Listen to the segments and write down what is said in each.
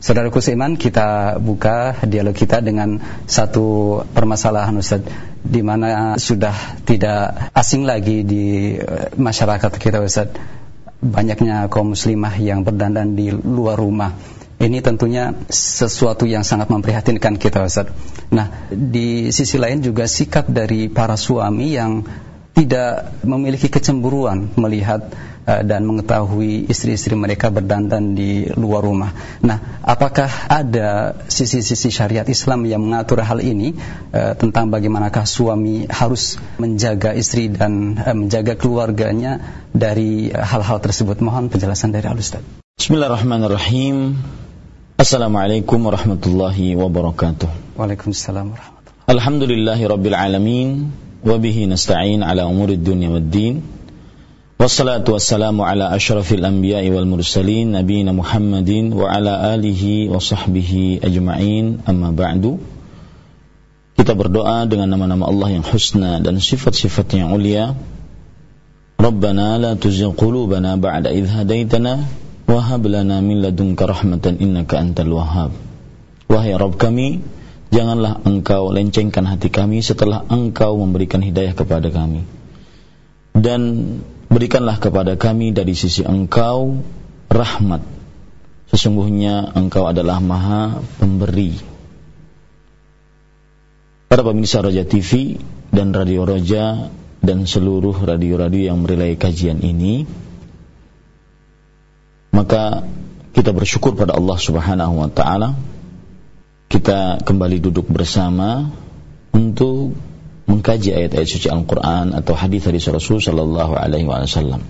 Saudaraku seiman, kita buka dialog kita dengan satu permasalahan Ustaz di mana sudah tidak asing lagi di eh, masyarakat kita Ustaz. Banyaknya kaum muslimah yang berdandan di luar rumah. Ini tentunya sesuatu yang sangat memprihatinkan kita Ustaz. Nah, di sisi lain juga sikap dari para suami yang tidak memiliki kecemburuan melihat Eh, dan mengetahui istri-istri mereka berdandan di luar rumah. Nah, apakah ada sisi-sisi syariat Islam yang mengatur hal ini uh, tentang bagaimanakah suami harus menjaga istri dan uh, menjaga keluarganya dari hal-hal tersebut? Mohon penjelasan dari Al Ustaz. Bismillahirrahmanirrahim. Assalamualaikum warahmatullahi wabarakatuh. Waalaikumsalam warahmatullahi. Alhamdulillahi rabbil alamin wa bihi nasta'in ala umurid dunya waddin. Wassalatu wassalamu ala ashrafil anbiya'i wal mursalin nabiyina Muhammadin wa ala alihi wa sahbihi ajma'in. Amma ba'du. Kita berdoa dengan nama-nama Allah yang husna dan sifat-sifat yang ulia Rabbana la tuzigh qulubana ba'da idh hadaitana wa hab lana min ladunka rahmatan innaka antal wahhab. Wahai Rabb kami janganlah engkau lencengkan hati kami setelah engkau memberikan hidayah kepada kami. Dan berikanlah kepada kami dari sisi engkau rahmat. Sesungguhnya engkau adalah maha pemberi. Para pemirsa Raja TV dan Radio Raja dan seluruh radio-radio yang merilai kajian ini maka kita bersyukur pada Allah Subhanahu wa taala. Kita kembali duduk bersama untuk mengkaji ayat-ayat suci Al-Quran atau hadis dari Rasul Sallallahu Alaihi Wasallam.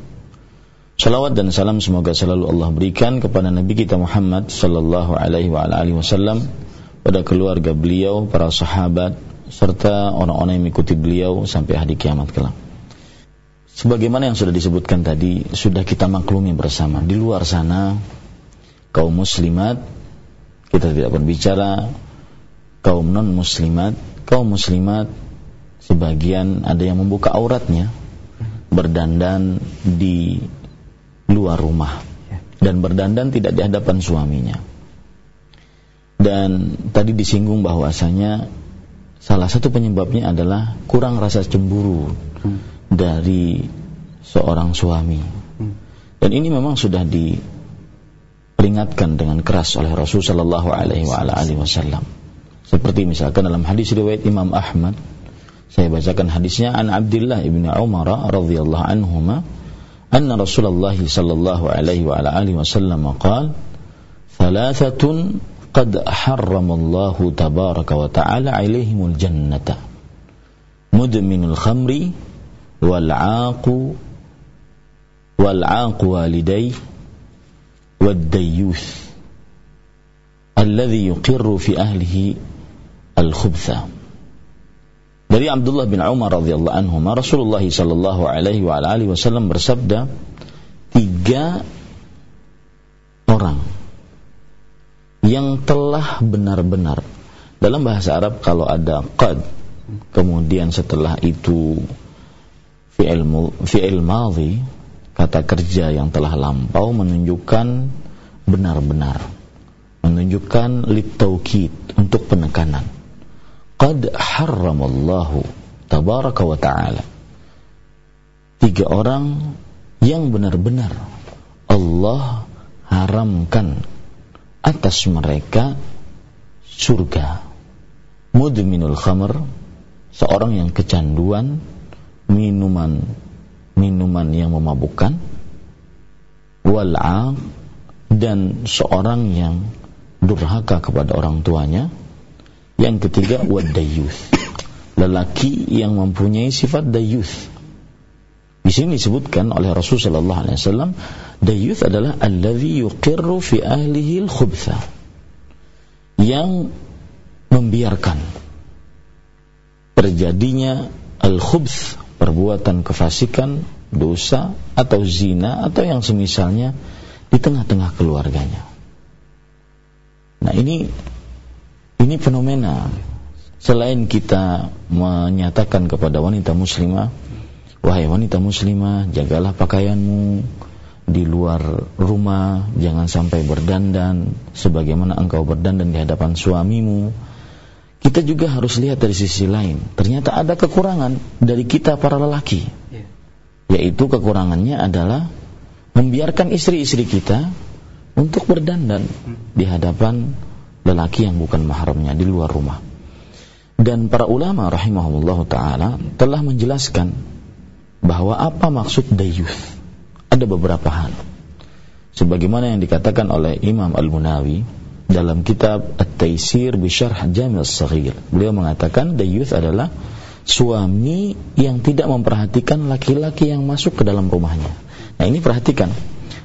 Salawat dan salam semoga selalu Allah berikan kepada Nabi kita Muhammad Sallallahu Alaihi Wasallam pada keluarga beliau, para sahabat, serta orang-orang yang mengikuti beliau sampai hari kiamat kelak. Sebagaimana yang sudah disebutkan tadi, sudah kita maklumi bersama. Di luar sana, kaum muslimat, kita tidak berbicara kaum non muslimat, kaum muslimat sebagian ada yang membuka auratnya berdandan di luar rumah dan berdandan tidak di hadapan suaminya. Dan tadi disinggung bahwasanya salah satu penyebabnya adalah kurang rasa cemburu hmm. dari seorang suami. Hmm. Dan ini memang sudah diperingatkan dengan keras oleh Rasul Shallallahu Alaihi Wasallam. Seperti misalkan dalam hadis riwayat Imam Ahmad saya bacakan hadisnya an Abdullah ibn Umar radhiyallahu anhuma anna Rasulullah sallallahu alaihi wa ala alihi wasallam qala thalathatun qad harrama Allah tabaraka wa ta'ala alaihimul jannata mudminul khamri wal 'aqu wal 'aqu walidayhi wad dayyuth alladhi yuqirru fi ahlihi al-khubtha dari Abdullah bin Umar radhiyallahu anhu, Rasulullah sallallahu alaihi wa alihi wasallam bersabda, tiga orang yang telah benar-benar dalam bahasa Arab kalau ada qad kemudian setelah itu fi'il fi'il madhi kata kerja yang telah lampau menunjukkan benar-benar menunjukkan litaukid untuk penekanan qad harramallahu tabaraka wa ta'ala. Tiga orang yang benar-benar Allah haramkan atas mereka surga. Mudminul khamr seorang yang kecanduan minuman minuman yang memabukkan. Wal'a dan seorang yang durhaka kepada orang tuanya yang ketiga wadayuth. Lelaki yang mempunyai sifat dayuth. Di sini disebutkan oleh Rasulullah sallallahu alaihi wasallam dayuth adalah allazi yuqirru fi ahlihi al-khubtha. Yang membiarkan terjadinya al-khubth, perbuatan kefasikan, dosa atau zina atau yang semisalnya di tengah-tengah keluarganya. Nah, ini ini fenomena. Selain kita menyatakan kepada wanita muslimah, wahai wanita muslimah, jagalah pakaianmu di luar rumah, jangan sampai berdandan sebagaimana engkau berdandan di hadapan suamimu. Kita juga harus lihat dari sisi lain. Ternyata ada kekurangan dari kita para lelaki. Ya. Yaitu kekurangannya adalah membiarkan istri-istri kita untuk berdandan di hadapan lelaki yang bukan mahramnya di luar rumah. Dan para ulama rahimahullah taala telah menjelaskan bahwa apa maksud dayuth. Ada beberapa hal. Sebagaimana yang dikatakan oleh Imam Al-Munawi dalam kitab At-Taisir bi Syarh Jami' As-Saghir. Beliau mengatakan dayuth adalah suami yang tidak memperhatikan laki-laki yang masuk ke dalam rumahnya. Nah, ini perhatikan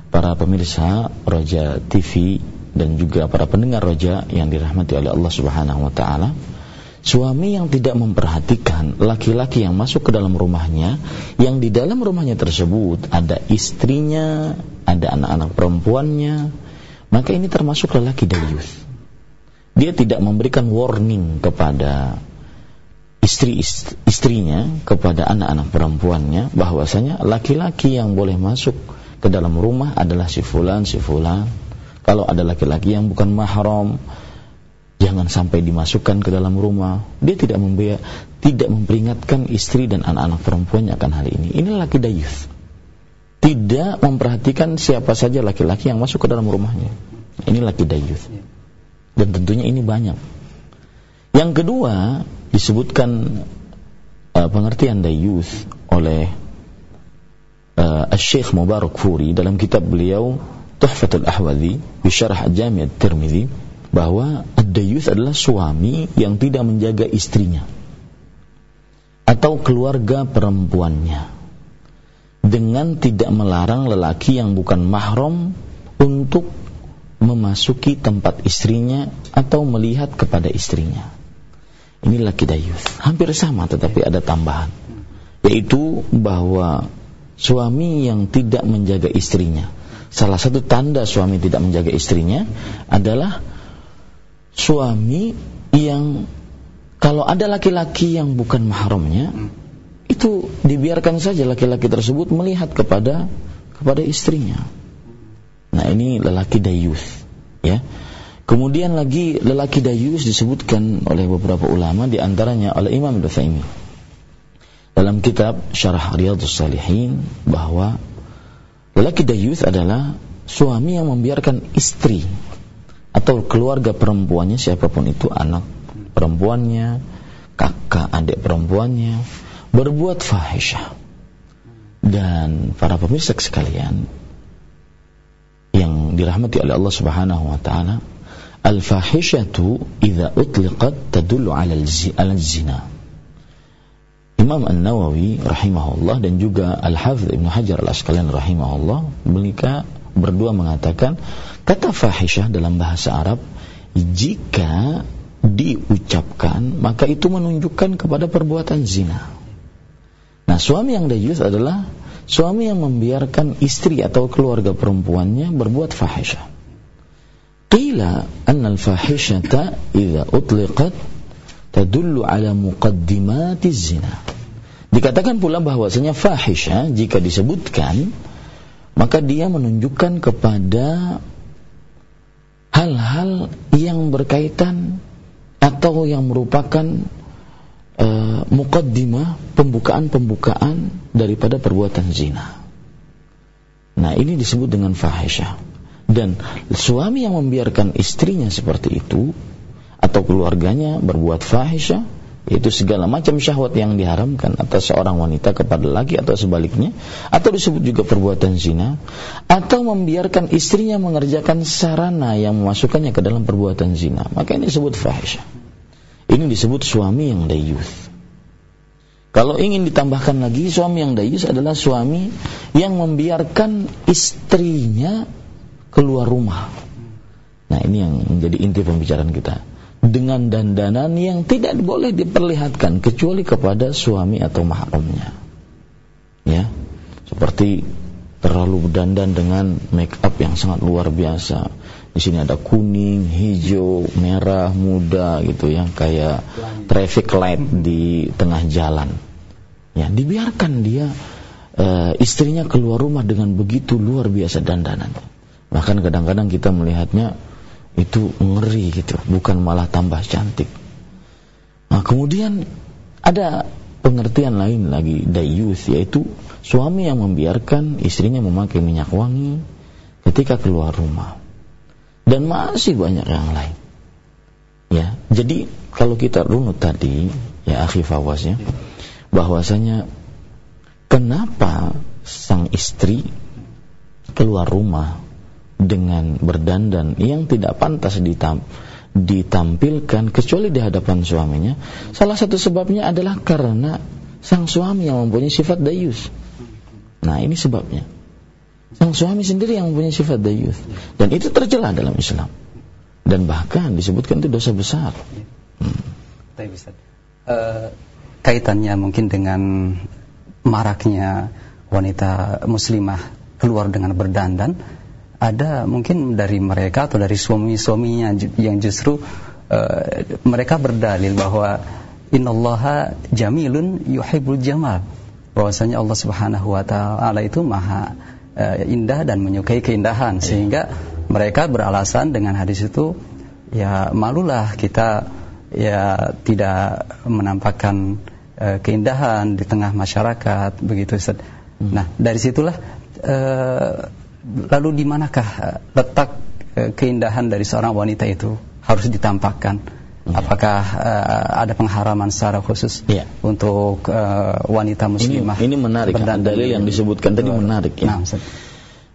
para pemirsa Roja TV dan juga para pendengar roja yang dirahmati oleh Allah Subhanahu wa taala suami yang tidak memperhatikan laki-laki yang masuk ke dalam rumahnya yang di dalam rumahnya tersebut ada istrinya ada anak-anak perempuannya maka ini termasuk lelaki dayus dia tidak memberikan warning kepada istri istrinya kepada anak-anak perempuannya bahwasanya laki-laki yang boleh masuk ke dalam rumah adalah si fulan si fulan kalau ada laki-laki yang bukan mahram, jangan sampai dimasukkan ke dalam rumah. Dia tidak membiak, tidak memperingatkan istri dan anak-anak perempuannya akan hal ini. Ini laki dayus. Tidak memperhatikan siapa saja laki-laki yang masuk ke dalam rumahnya. Ini laki dayus. Dan tentunya ini banyak. Yang kedua, disebutkan uh, pengertian dayus oleh uh, Syekh Mubarak Furi dalam kitab beliau Tuhfatul Ahwadhi di syarah Jami' Tirmidzi bahwa ad-dayuth adalah suami yang tidak menjaga istrinya atau keluarga perempuannya dengan tidak melarang lelaki yang bukan mahram untuk memasuki tempat istrinya atau melihat kepada istrinya. Ini laki dayuth. Hampir sama tetapi ada tambahan. Yaitu bahwa suami yang tidak menjaga istrinya Salah satu tanda suami tidak menjaga istrinya adalah suami yang kalau ada laki-laki yang bukan mahramnya itu dibiarkan saja laki-laki tersebut melihat kepada kepada istrinya. Nah, ini lelaki dayus, ya. Kemudian lagi lelaki dayus disebutkan oleh beberapa ulama di antaranya oleh Imam Ibnu dalam kitab Syarah Riyadhus Salihin bahwa Lelaki dayus adalah suami yang membiarkan istri atau keluarga perempuannya siapa pun itu anak perempuannya, kakak adik perempuannya berbuat fahisyah. Dan para pemirsa sekalian yang dirahmati oleh Allah Subhanahu wa taala, al-fahishatu idza utliqat tadullu 'ala al-zina. Imam An-Nawawi rahimahullah dan juga Al-Hafidh Ibn Hajar Al-Asqalani rahimahullah mereka berdua mengatakan kata fahisyah dalam bahasa Arab jika diucapkan maka itu menunjukkan kepada perbuatan zina. Nah, suami yang dayus adalah suami yang membiarkan istri atau keluarga perempuannya berbuat fahisyah. Qila anna al-fahishata idza utliqat tadullu ala muqaddimati zina. Dikatakan pula bahwasanya fahisha jika disebutkan maka dia menunjukkan kepada hal-hal yang berkaitan atau yang merupakan uh, mukaddimah pembukaan-pembukaan daripada perbuatan zina. Nah, ini disebut dengan fahisha. Dan suami yang membiarkan istrinya seperti itu atau keluarganya berbuat fahisha yaitu segala macam syahwat yang diharamkan atas seorang wanita kepada laki atau sebaliknya atau disebut juga perbuatan zina atau membiarkan istrinya mengerjakan sarana yang memasukkannya ke dalam perbuatan zina. Maka ini disebut fahisyah. Ini disebut suami yang dayus. Kalau ingin ditambahkan lagi suami yang dayus adalah suami yang membiarkan istrinya keluar rumah. Nah ini yang menjadi inti pembicaraan kita dengan dandanan yang tidak boleh diperlihatkan kecuali kepada suami atau mahramnya. Ya. Seperti terlalu berdandan dengan make up yang sangat luar biasa. Di sini ada kuning, hijau, merah, muda gitu yang kayak traffic light di tengah jalan. Ya, dibiarkan dia uh, istrinya keluar rumah dengan begitu luar biasa dandanannya. Bahkan kadang-kadang kita melihatnya itu ngeri gitu, bukan malah tambah cantik. Nah, kemudian ada pengertian lain lagi dayus yaitu suami yang membiarkan istrinya memakai minyak wangi ketika keluar rumah. Dan masih banyak yang lain. Ya, jadi kalau kita runut tadi ya akhi Fawas ya, bahwasanya kenapa sang istri keluar rumah dengan berdandan yang tidak pantas ditam ditampilkan kecuali di hadapan suaminya. Salah satu sebabnya adalah karena sang suami yang mempunyai sifat dayus. Nah ini sebabnya. Sang suami sendiri yang mempunyai sifat dayus. Dan itu tercela dalam Islam. Dan bahkan disebutkan itu dosa besar. Hmm. Uh, kaitannya mungkin dengan maraknya wanita muslimah keluar dengan berdandan ada mungkin dari mereka atau dari suami-suaminya yang justru uh, mereka berdalil bahwa innallaha jamilun yuhibbul jamal bahwasanya Allah Subhanahu wa taala itu maha uh, indah dan menyukai keindahan sehingga mereka beralasan dengan hadis itu ya malulah kita ya tidak menampakkan uh, keindahan di tengah masyarakat begitu Ustaz. Hmm. Nah, dari situlah uh, lalu di manakah uh, letak uh, keindahan dari seorang wanita itu harus ditampakkan? Ya. Apakah uh, ada pengharaman secara khusus ya. untuk uh, wanita muslimah? Ini, ini menarik. Dalil yang disebutkan tadi menarik ya. Nah,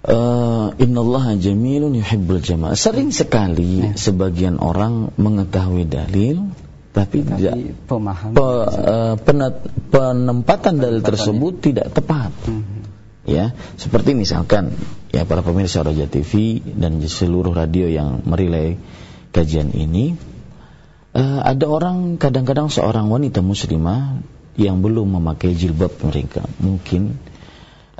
Uh, Innallaha jamilun yuhibbul jamal. Sering sekali ya. sebagian orang mengetahui dalil tapi, tapi tidak pemahaman pe, uh, penat, penempatan dalil tersebut tidak tepat. Hmm. Ya, seperti misalkan ya para pemirsa Raja TV dan seluruh radio yang merilai kajian ini uh, ada orang kadang-kadang seorang wanita muslimah yang belum memakai jilbab mereka. Mungkin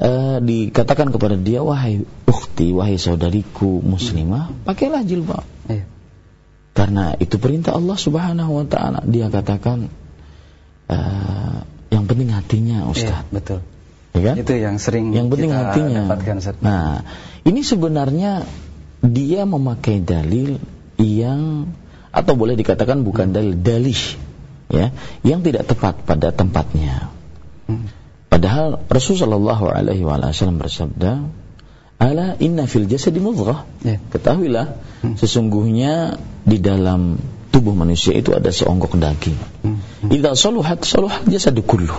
uh, dikatakan kepada dia wahai ukhti wahai saudariku muslimah pakailah jilbab. Iya. karena itu perintah Allah Subhanahu wa taala. Dia katakan uh, yang penting hatinya Ustaz iya, betul ya kan? itu yang sering yang penting hatinya dapatkan, nah ini sebenarnya dia memakai dalil yang atau boleh dikatakan bukan hmm. dalil dalih ya yang tidak tepat pada tempatnya hmm. Padahal Rasulullah Alaihi Wasallam bersabda, "Ala inna fil jasadi mudghah." Ya. Ketahuilah, hmm. sesungguhnya di dalam tubuh manusia itu ada seonggok daging. Idza saluhat saluhat jasadu kullu.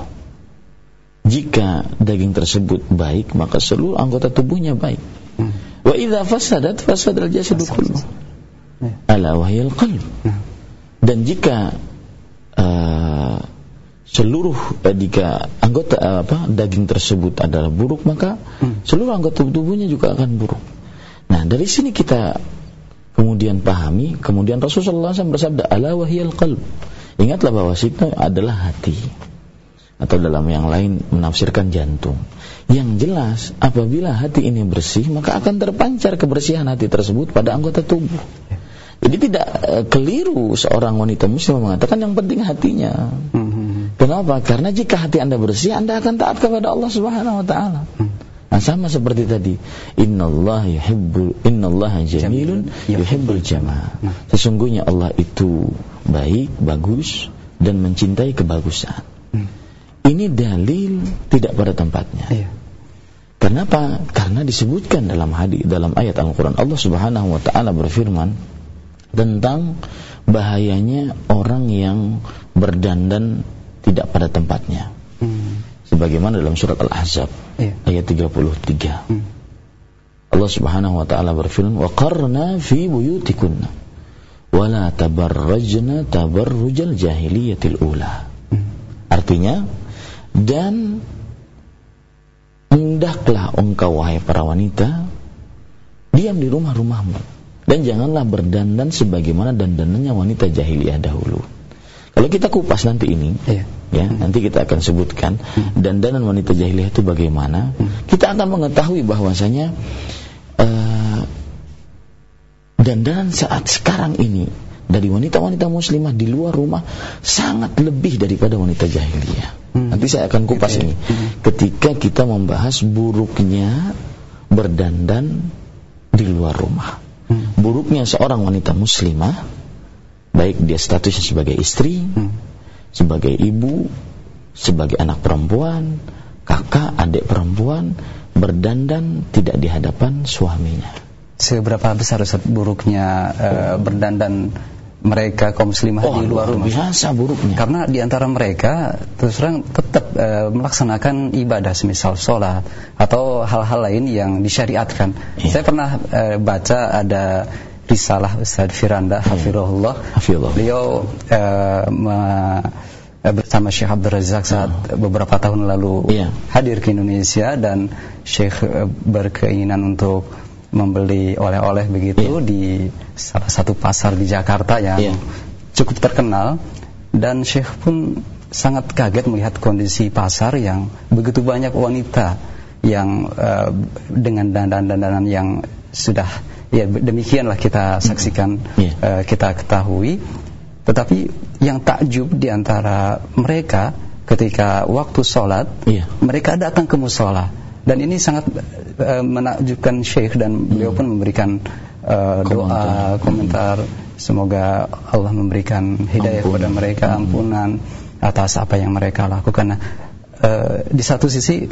Jika daging tersebut baik, maka seluruh anggota tubuhnya baik. Hmm. Wa idza fasadat fasadal jasadu kullu. Ya. Ala wahyal qalb. Hmm. Dan jika uh, seluruh eh, jika anggota eh, apa daging tersebut adalah buruk maka hmm. seluruh anggota tubuhnya juga akan buruk. Nah dari sini kita kemudian pahami kemudian Rasulullah SAW bersabda ala wahiyal qalb. Ingatlah bahwa situ adalah hati atau dalam yang lain menafsirkan jantung. Yang jelas apabila hati ini bersih maka akan terpancar kebersihan hati tersebut pada anggota tubuh. Jadi tidak uh, keliru seorang wanita muslim mengatakan yang penting hatinya. Hmm Kenapa? Karena jika hati Anda bersih, Anda akan taat kepada Allah Subhanahu wa taala. Nah, sama seperti tadi. Innallaha yuhibbul innallaha jamilun yuhibbul jamal. Nah. Sesungguhnya Allah itu baik, bagus dan mencintai kebagusan. Ini dalil tidak pada tempatnya. Iya. Kenapa? Karena disebutkan dalam hadis dalam ayat Al-Qur'an Allah Subhanahu wa taala berfirman tentang bahayanya orang yang berdandan tidak pada tempatnya. Hmm. Sebagaimana dalam surat Al-Ahzab yeah. ayat 33. Hmm. Allah Subhanahu wa taala berfirman, "Wa qarna fi buyutikunna wa la tabarrajna tabarrujal jahiliyatil ula." Hmm. Artinya, dan hendaklah engkau wahai para wanita diam di rumah-rumahmu dan janganlah berdandan sebagaimana dandanannya wanita jahiliyah dahulu. Kalau kita kupas nanti ini, iya. ya, hmm. nanti kita akan sebutkan hmm. dandanan wanita jahiliyah itu bagaimana. Hmm. Kita akan mengetahui bahwasanya uh, dandanan saat sekarang ini dari wanita-wanita muslimah di luar rumah sangat lebih daripada wanita jahiliyah. Hmm. Nanti saya akan kupas okay. ini. Hmm. Ketika kita membahas buruknya berdandan di luar rumah. Hmm. Buruknya seorang wanita muslimah baik dia statusnya sebagai istri, hmm. sebagai ibu, sebagai anak perempuan, kakak, adik perempuan berdandan tidak di hadapan suaminya. Seberapa besar Ustaz buruknya uh, berdandan mereka kaum muslimah oh, di luar rumah biasa buruknya karena di antara mereka terus terang tetap e, melaksanakan ibadah semisal sholat atau hal-hal lain yang disyariatkan yeah. saya pernah e, baca ada risalah Ustaz Firanda yeah. Hafirullah beliau e, me, bersama Syekh Abdul Razak saat yeah. beberapa tahun lalu yeah. hadir ke Indonesia dan Syekh berkeinginan untuk membeli oleh-oleh begitu yeah. di salah satu pasar di Jakarta yang yeah. cukup terkenal dan Syekh pun sangat kaget melihat kondisi pasar yang begitu banyak wanita yang uh, dengan dandan-dandanan yang sudah ya demikianlah kita saksikan yeah. uh, kita ketahui tetapi yang takjub di antara mereka ketika waktu sholat yeah. mereka datang ke musola dan ini sangat uh, menakjubkan Syekh dan beliau pun memberikan uh, doa komentar. semoga Allah memberikan hidayah kepada mereka ampunan atas apa yang mereka lakukan. Nah, uh, di satu sisi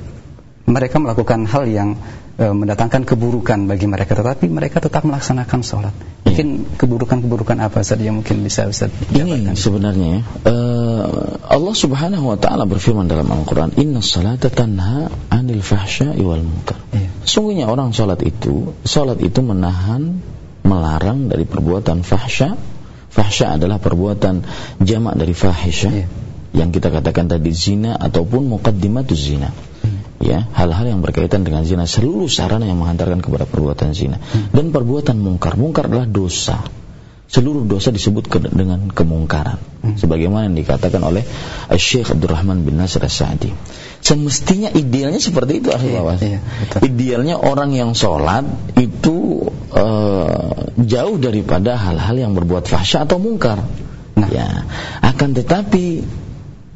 mereka melakukan hal yang e, mendatangkan keburukan bagi mereka. Tetapi mereka tetap melaksanakan sholat. Ya. mungkin keburukan-keburukan apa saja yang mungkin bisa Ustaz ini sebenarnya uh, Allah subhanahu wa ta'ala berfirman dalam Al-Quran inna salata tanha anil fahsya wal munkar. Ya. sungguhnya orang sholat itu sholat itu menahan melarang dari perbuatan fahsya. Fahsya adalah perbuatan jamak dari fahisha ya. yang kita katakan tadi zina ataupun muqaddimatuz zina ya hal-hal yang berkaitan dengan zina seluruh sarana yang menghantarkan kepada perbuatan zina. Hmm. dan perbuatan mungkar. Mungkar adalah dosa. Seluruh dosa disebut ke, dengan kemungkaran. Hmm. sebagaimana yang dikatakan oleh Syekh Abdurrahman bin Nasir As-Sa'di. Semestinya idealnya seperti itu ahli bawah iya, idealnya orang yang sholat itu uh, jauh daripada hal-hal yang berbuat fahsya atau mungkar. Nah. ya. Akan tetapi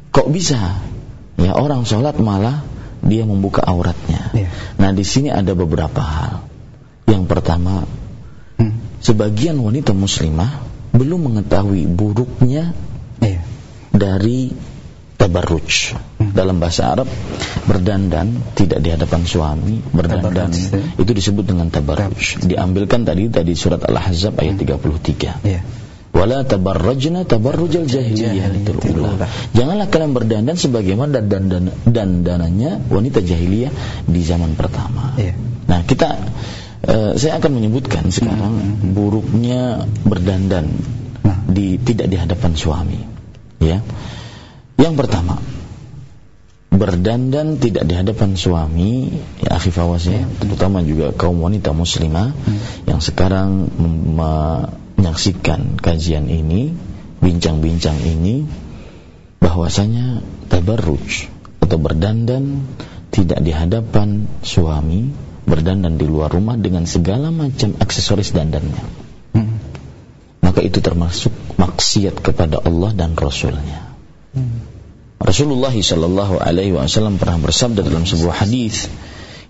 kok bisa? Ya orang sholat malah dia membuka auratnya. Yeah. Nah, di sini ada beberapa hal. Yang pertama, hmm. sebagian wanita muslimah belum mengetahui buruknya yeah. dari tabarruj. Hmm. Dalam bahasa Arab, berdandan tidak di hadapan suami, berdandan tabarruj, itu disebut dengan tabarruj. Diambilkan tadi tadi surat Al-Ahzab ayat hmm. 33. Yeah wala tabarrajna tabarrujal jahiliyah ula. Janganlah kalian berdandan sebagaimana dandan dandanannya wanita jahiliyah di zaman pertama. Yeah. Nah, kita uh, saya akan menyebutkan sekarang mm -hmm. buruknya berdandan nah. di tidak di hadapan suami. Ya. Yang pertama, berdandan tidak di hadapan suami ya akhi ya, terutama juga kaum wanita muslimah hmm. yang sekarang menyaksikan kajian ini, bincang-bincang ini, bahwasanya tabarruj atau berdandan tidak di hadapan suami, berdandan di luar rumah dengan segala macam aksesoris dandannya. Hmm. Maka itu termasuk maksiat kepada Allah dan Rasulnya. Hmm. Rasulullah Shallallahu Alaihi Wasallam pernah bersabda dalam sebuah hadis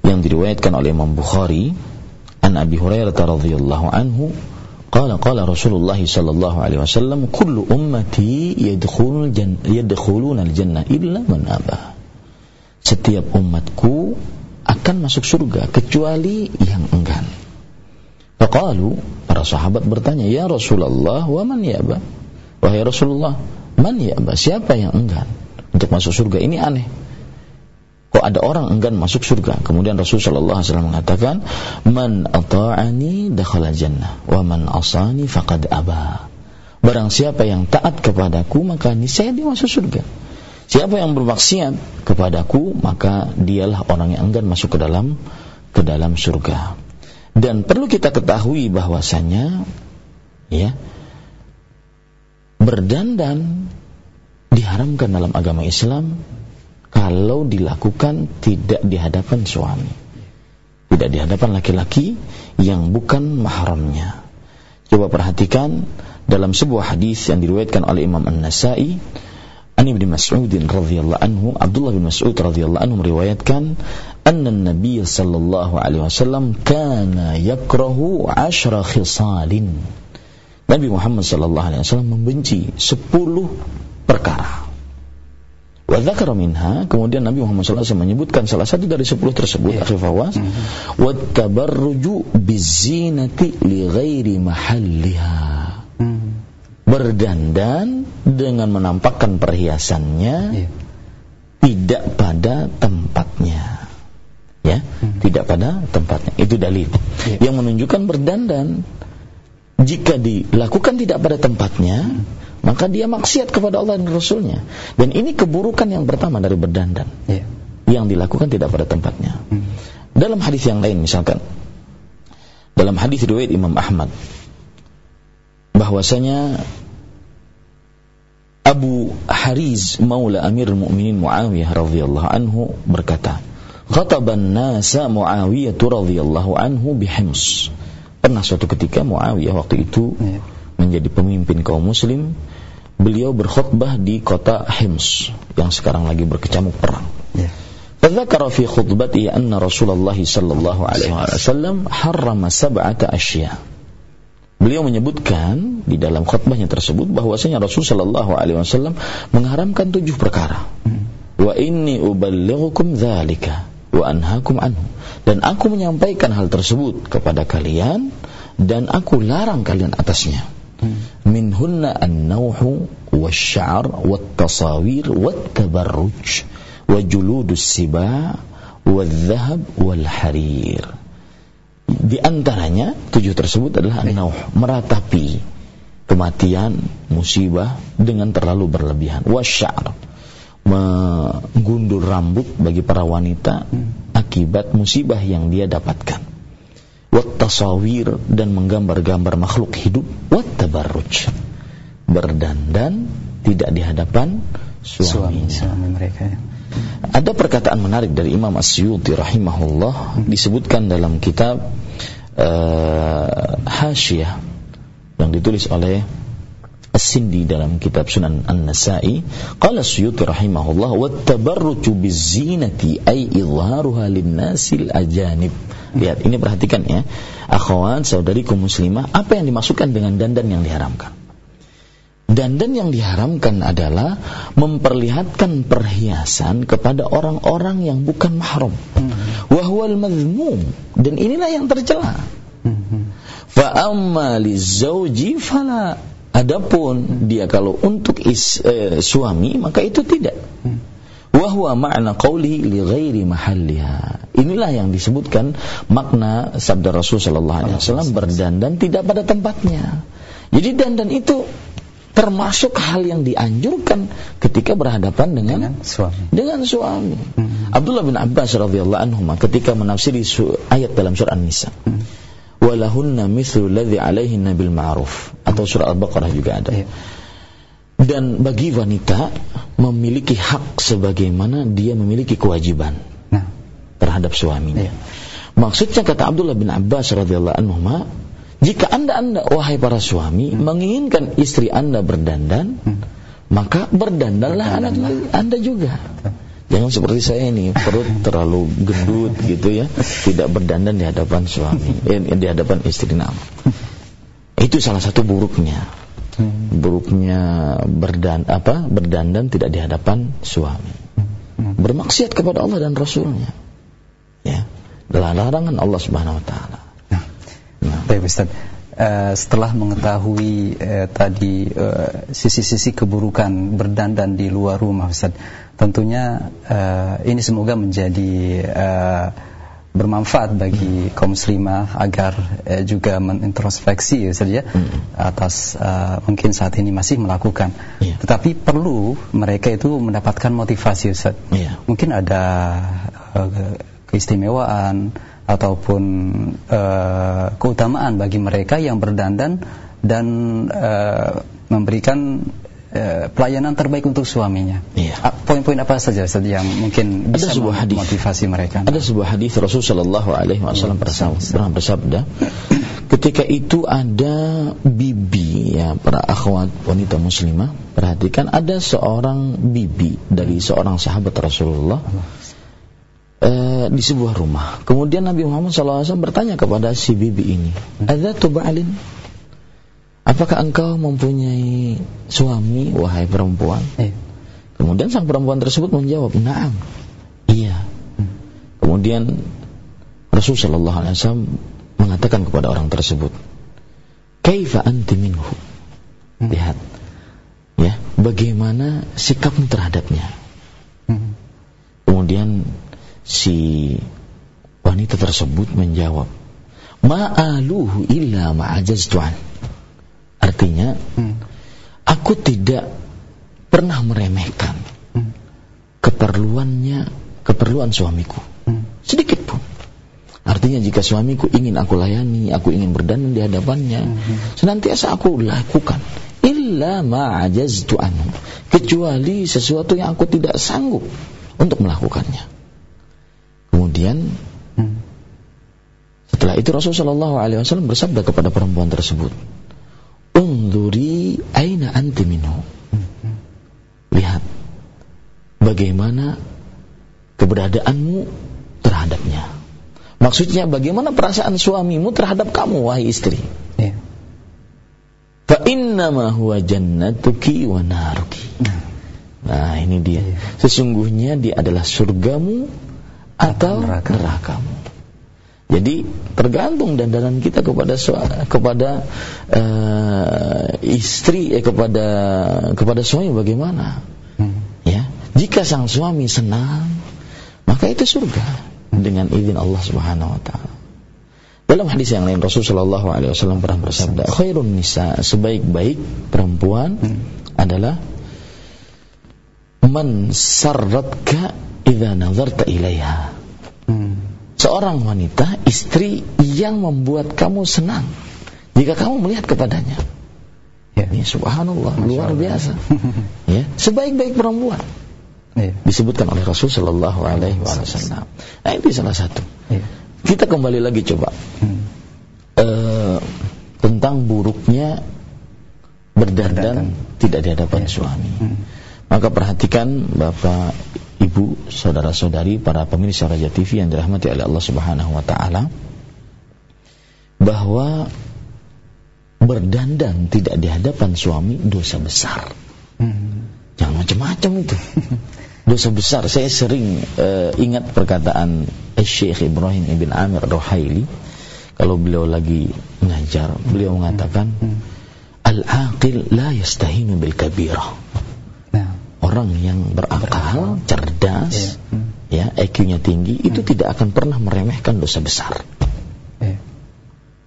yang diriwayatkan oleh Imam Bukhari an Abi Hurairah radhiyallahu anhu Qala qala Rasulullah sallallahu alaihi wasallam kullu ummati yadkhulul jannah yadkhuluna al-jannah illa man aba. Setiap umatku akan masuk surga kecuali yang enggan. Faqalu para sahabat bertanya, "Ya Rasulullah, wa man yaba?" Wahai Rasulullah, man yaba? Siapa yang enggan untuk masuk surga? Ini aneh kok ada orang enggan masuk surga. Kemudian Rasulullah SAW mengatakan, "Man ata'ani dakhala jannah, wa man asani faqad aba." Barang siapa yang taat kepadaku, maka niscaya dia masuk surga. Siapa yang bermaksiat kepadaku, maka dialah orang yang enggan masuk ke dalam ke dalam surga. Dan perlu kita ketahui bahwasanya ya berdandan diharamkan dalam agama Islam kalau dilakukan tidak di hadapan suami. Tidak di hadapan laki-laki yang bukan mahramnya. Coba perhatikan dalam sebuah hadis yang diriwayatkan oleh Imam An-Nasa'i An Ibnu Mas'ud radhiyallahu anhu Abdullah bin Mas'ud radhiyallahu anhu meriwayatkan anna Nabi sallallahu alaihi wasallam kana yakrahu 10 khisalin Nabi Muhammad sallallahu alaihi wasallam membenci 10 perkara Wa dzakara minha, kemudian Nabi Muhammad SAW menyebutkan salah satu dari sepuluh tersebut, yeah. akhir fawas, mm-hmm. wa tabarruju bizinati li ghairi mahalliha. Mm. Berdandan dengan menampakkan perhiasannya yeah. tidak pada tempatnya. Ya, mm. tidak pada tempatnya. Itu dalil. Yeah. Yang menunjukkan berdandan jika dilakukan tidak pada tempatnya, mm maka dia maksiat kepada Allah dan Rasulnya. Dan ini keburukan yang pertama dari berdandan. Yeah. Yang dilakukan tidak pada tempatnya. Hmm. Dalam hadis yang lain misalkan, dalam hadis riwayat Imam Ahmad, bahwasanya Abu Hariz Maula Amir Mu'minin Muawiyah radhiyallahu anhu berkata, "Khataban nasa Muawiyah radhiyallahu anhu bihims." Pernah suatu ketika Muawiyah waktu itu yeah menjadi pemimpin kaum muslim beliau berkhutbah di kota Hims yang sekarang lagi berkecamuk perang. Yeah. فذكر في خطبته أن رسول الله صلى الله عليه وسلم حرم سبعة أشياء Beliau menyebutkan di dalam khutbahnya tersebut bahwasanya Rasul Shallallahu Alaihi Wasallam mengharamkan tujuh perkara. Hmm. Wa inni uballighukum dzalika wa anhakum anhu. Dan aku menyampaikan hal tersebut kepada kalian dan aku larang kalian atasnya. minhunna an-nawhu wasy'ar wat-tasawir wat-tabarruj wa juludus siba wadh-dhahab wal-harir. Di antaranya tujuh tersebut adalah an-nauh meratapi kematian musibah dengan terlalu berlebihan. Wasy'ar menggundul rambut bagi para wanita hmm. akibat musibah yang dia dapatkan tasawir dan menggambar-gambar makhluk hidup wat tabarruj berdandan tidak di hadapan suami suami mereka ya. Ada perkataan menarik dari Imam Asyuti rahimahullah hmm. disebutkan dalam kitab uh, Hasyiah yang ditulis oleh As-Sindi dalam kitab Sunan An-Nasai qala Suyuti rahimahullah wa tabarruju bizinati ay izharuha lin-nasil ajanib. Lihat ini perhatikan ya. Akhwat saudariku muslimah apa yang dimasukkan dengan dandan yang diharamkan? Dandan yang diharamkan adalah memperlihatkan perhiasan kepada orang-orang yang bukan mahram hmm. wahwal mazmum. Dan inilah yang tercela. Hmm. fa amma lizauji fala Adapun dia kalau untuk is, eh, suami maka itu tidak. Wahwa makna qawli li ghairi mahalliha. Inilah yang disebutkan makna sabda Rasul sallallahu alaihi wasallam berdandan tidak pada tempatnya. Jadi dandan itu termasuk hal yang dianjurkan ketika berhadapan dengan, dengan suami. Dengan suami. Hmm. Abdullah bin Abbas radhiyallahu anhu ketika menafsiri ayat dalam surah An-Nisa. Hmm walahunna mithlu alladhi alaihinna bil ma'ruf atau surah Al-Baqarah juga ada. Ya. Dan bagi wanita memiliki hak sebagaimana dia memiliki kewajiban nah. terhadap suaminya. Ya. Maksudnya kata Abdullah bin Abbas radhiyallahu anhu jika anda anda wahai para suami hmm. menginginkan istri anda berdandan, hmm. maka berdandanlah anda, anda juga. Jangan seperti saya ini perut terlalu gendut gitu ya, tidak berdandan di hadapan suami, eh, di hadapan istri nama. Itu salah satu buruknya. Buruknya berdan apa? Berdandan tidak di hadapan suami. Bermaksiat kepada Allah dan Rasulnya. Ya. Larangan Allah Subhanahu wa taala. Nah. nah. Baik Ustaz. Uh, setelah mengetahui uh, tadi eh, sisi-sisi uh, keburukan berdandan di luar rumah Ustaz tentunya uh, ini semoga menjadi uh, bermanfaat bagi kaum muslimah agar uh, juga menintrospeksi ya saja ya, hmm. atas uh, mungkin saat ini masih melakukan. Yeah. Tetapi perlu mereka itu mendapatkan motivasi Ustaz. Yeah. Mungkin ada uh, keistimewaan ataupun uh, keutamaan bagi mereka yang berdandan dan uh, memberikan Eh, pelayanan terbaik untuk suaminya. Iya. Poin-poin apa saja Ustaz yang mungkin bisa ada sebuah hadis, motivasi mereka? Ada sebuah hadis Rasul sallallahu alaihi wasallam pernah bersabda ketika itu ada bibi ya para akhwat wanita muslimah perhatikan ada seorang bibi dari seorang sahabat Rasulullah eh, di sebuah rumah kemudian Nabi Muhammad SAW bertanya kepada si bibi ini ada ba'alin apakah engkau mempunyai suami wahai perempuan eh. kemudian sang perempuan tersebut menjawab naam iya kemudian Rasulullah SAW mengatakan kepada orang tersebut, "Kaifa anti minhu?" Hmm. Lihat. Ya, bagaimana sikapmu terhadapnya? Hmm. Kemudian si wanita tersebut menjawab, "Ma'aluhu illa ma'ajaztu an." Artinya, hmm. aku tidak pernah meremehkan hmm. keperluannya, keperluan suamiku. Hmm. Sedikit pun. Artinya jika suamiku ingin aku layani, aku ingin berdandan di hadapannya, mm-hmm. senantiasa aku lakukan. Illa ma'ajaztu anhu. Kecuali sesuatu yang aku tidak sanggup untuk melakukannya. Kemudian mm. setelah itu Rasulullah SAW bersabda kepada perempuan tersebut, Unduri aina anti minhu. Lihat bagaimana keberadaanmu terhadapnya. Maksudnya bagaimana perasaan suamimu terhadap kamu wahai istri? Ya. Fa innama huwa jannatuki wa naruki. Nah, nah ini dia. Ya. Sesungguhnya dia adalah surgamu atau neraka. nerakamu. Jadi tergantung dandanan kita kepada kepada uh, istri eh, kepada kepada suami bagaimana. Hmm. Ya, jika sang suami senang, maka itu surga dengan izin Allah Subhanahu wa taala. Dalam hadis yang lain Rasulullah Shallallahu alaihi wasallam pernah bersabda, "Khairun nisa, sebaik-baik perempuan hmm. adalah man sarratka idza nazarta ilaiha." Hmm. Seorang wanita, istri yang membuat kamu senang jika kamu melihat kepadanya. Ya, ini subhanallah, luar biasa. ya, sebaik-baik perempuan Iya. Disebutkan oleh Rasul Shallallahu Alaihi Wasallam. Nah itu salah satu. Iya. Kita kembali lagi coba hmm. uh, tentang buruknya berdandan tidak di hadapan iya. suami. Hmm. Maka perhatikan Bapak, Ibu, saudara-saudari, para pemirsa Raja TV yang dirahmati oleh Allah Subhanahu Wa Taala, bahwa berdandan tidak di hadapan suami dosa besar. Hmm. Jangan macam-macam itu. dosa besar. Saya sering uh, ingat perkataan Syekh Ibrahim Ibn Amir Rohaili kalau beliau lagi mengajar, beliau mengatakan hmm. al-aqil la yastahinu bil kabirah. Orang yang berakal, cerdas, yeah. hmm. ya, IQ-nya tinggi hmm. itu tidak akan pernah meremehkan dosa besar.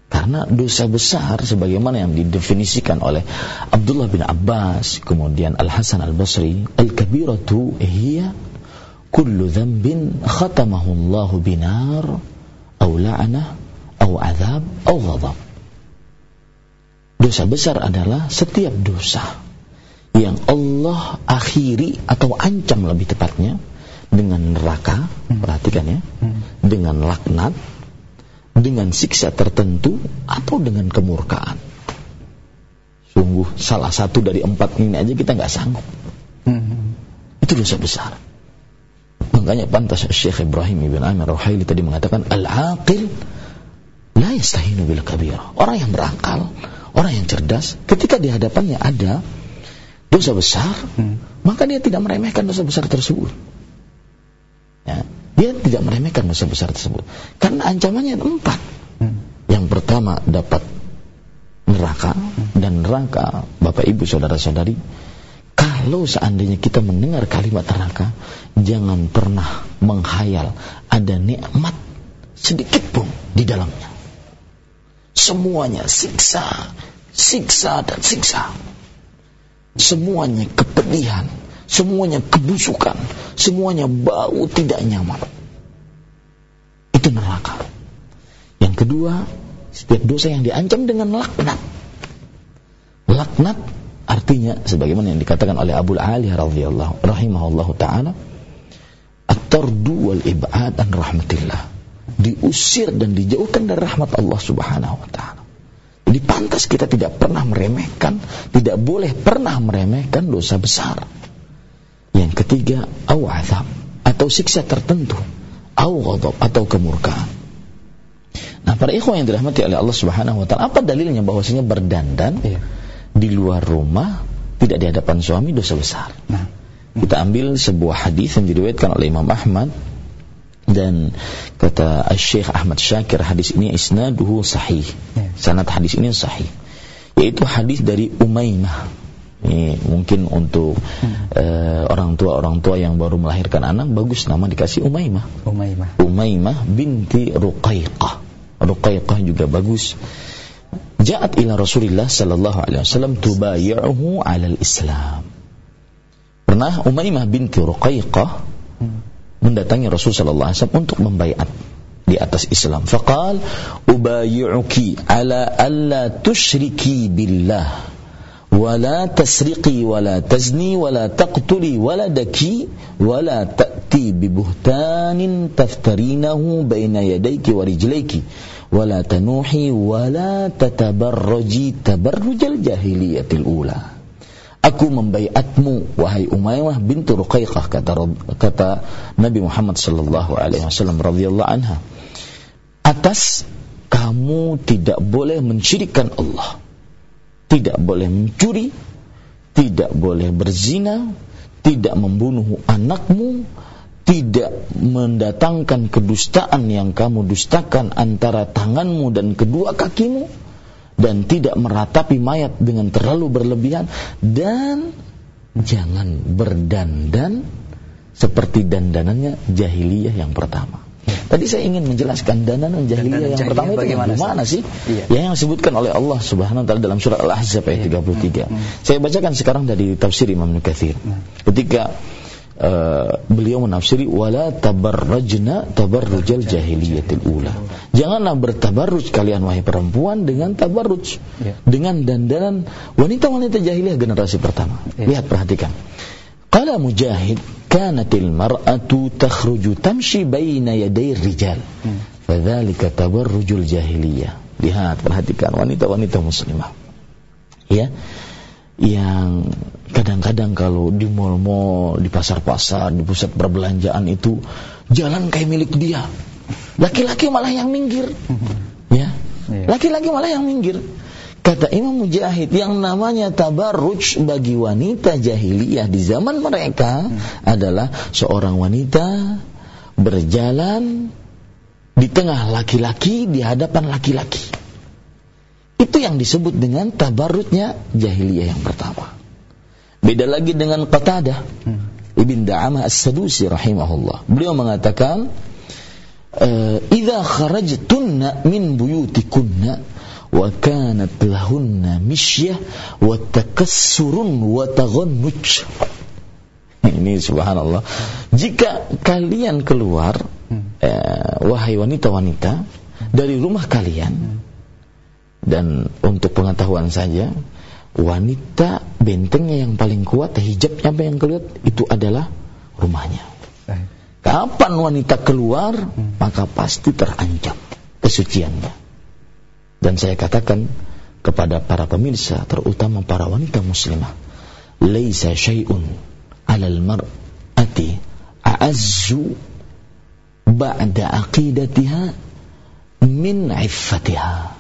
Karena dosa besar sebagaimana yang didefinisikan oleh Abdullah bin Abbas, kemudian Al-Hasan Al-Basri, al-kabiratu hiya kullu dhanbin khatamahu Allah binar au la'nah au azab au ghadab. Dosa besar adalah setiap dosa yang Allah akhiri atau ancam lebih tepatnya dengan neraka, hmm. perhatikan ya, hmm. dengan laknat dengan siksa tertentu atau dengan kemurkaan. Sungguh salah satu dari empat ini aja kita nggak sanggup. Hmm. Itu dosa besar. Makanya pantas Syekh Ibrahim Ibn Amir Ruhaili tadi mengatakan al-aqil la yastahinu bil kabir. Orang yang berakal, orang yang cerdas, ketika di hadapannya ada dosa besar, hmm. maka dia tidak meremehkan dosa besar tersebut. Ya. Dia tidak meremehkan dosa besar tersebut. Karena ancamannya ada empat. Hmm. Yang pertama dapat neraka hmm. dan neraka Bapak Ibu saudara-saudari kalau seandainya kita mendengar kalimat neraka jangan pernah menghayal ada nikmat sedikit pun di dalamnya semuanya siksa siksa dan siksa semuanya kepedihan semuanya kebusukan, semuanya bau tidak nyaman. Itu neraka. Yang kedua, setiap dosa yang diancam dengan laknat. Laknat artinya sebagaimana yang dikatakan oleh Abu Ali radhiyallahu rahimahullahu taala at-tardu wal ib'ad an rahmatillah diusir dan dijauhkan dari rahmat Allah Subhanahu wa taala Jadi pantas kita tidak pernah meremehkan, tidak boleh pernah meremehkan dosa besar. Yang ketiga, au azab atau siksa tertentu, au ghadab atau kemurkaan. Nah, para ikhwan yang dirahmati oleh Allah Subhanahu wa taala, apa dalilnya bahwasanya berdandan iya. di luar rumah tidak di hadapan suami dosa besar? Nah, kita ambil sebuah hadis yang diriwayatkan oleh Imam Ahmad dan kata Syekh Ahmad Syakir hadis ini isnaduhu sahih. Ya. Sanad hadis ini sahih. Yaitu hadis dari Umaymah. Ini mungkin untuk hmm. uh, orang tua orang tua yang baru melahirkan anak bagus nama dikasih Umaymah. Umaymah. Umaymah binti Ruqaiqah. Ruqaiqah juga bagus. Ja'at ila Rasulillah sallallahu alaihi wasallam tubayi'uhu 'ala al-Islam. Pernah Umaymah binti Ruqaiqah hmm mendatangi Rasul sallallahu alaihi wasallam untuk membaiat di atas Islam. Faqal ubayyuki ala alla tusyriki billah wa la tasriqi wa la tazni wa la taqtuli waladaki wa la ta'ti bi buhtanin taftarinahu baina yadayki wa rijlayki wa la tanuhi wa la tatabarraji tabarrujal jahiliyatil ula. Aku membaiatmu wahai Umayyah bintu Ruqaiqah kata kata Nabi Muhammad sallallahu alaihi wasallam radhiyallahu anha. Atas kamu tidak boleh mensyirikkan Allah. Tidak boleh mencuri tidak boleh berzina tidak membunuh anakmu tidak mendatangkan kedustaan yang kamu dustakan antara tanganmu dan kedua kakimu dan tidak meratapi mayat dengan terlalu berlebihan dan jangan berdandan seperti dandanannya jahiliyah yang pertama. Tadi saya ingin menjelaskan dandanan jahiliyah yang pertama itu bagaimana sih? Iya. Ya, yang disebutkan oleh Allah Subhanahu wa taala dalam surah Al-Ahzab ayat iya. 33. Hmm. Saya bacakan sekarang dari tafsir Imam Nukathir. Hmm. Ketika Uh, beliau menafsiri wala tabarrajna tabarrujal jahiliyatil ula. Janganlah bertabarruj kalian wahai perempuan dengan tabarruj, ya. dengan dandanan wanita-wanita jahiliyah generasi pertama. Ya. Lihat perhatikan. Qala Mujahid kanatil mar'atu takhruju tamshi baina yaday rijal. Hmm. Fadzalika tabarrujul jahiliyah. Lihat perhatikan wanita-wanita muslimah. Ya yang kadang-kadang kalau di mall-mall, di pasar-pasar, di pusat perbelanjaan itu jalan kayak milik dia. Laki-laki malah yang minggir. Ya. Iya. Laki-laki malah yang minggir. Kata Imam Mujahid yang namanya tabarruj bagi wanita jahiliyah di zaman mereka hmm. adalah seorang wanita berjalan di tengah laki-laki di hadapan laki-laki. Itu yang disebut dengan tabarrutnya jahiliyah yang pertama. Beda lagi dengan Qatadah. Hmm. Ibn Da'amah As-Sadusi rahimahullah. Beliau mengatakan, eh, "Idza kharajtunna min buyutikunna wa kanat lahunna misyah wa takassurun wa taghannuj." Ini subhanallah. Jika kalian keluar, hmm. eh, wahai wanita-wanita, dari rumah kalian, hmm dan untuk pengetahuan saja, wanita bentengnya yang paling kuat, hijabnya apa yang keluar itu adalah rumahnya. Kapan wanita keluar, hmm. maka pasti terancam kesuciannya. Dan saya katakan kepada para pemirsa, terutama para wanita muslimah, laisa syai'un 'alal mar'ati a'azzu ba'da aqidatiha min 'iffatiha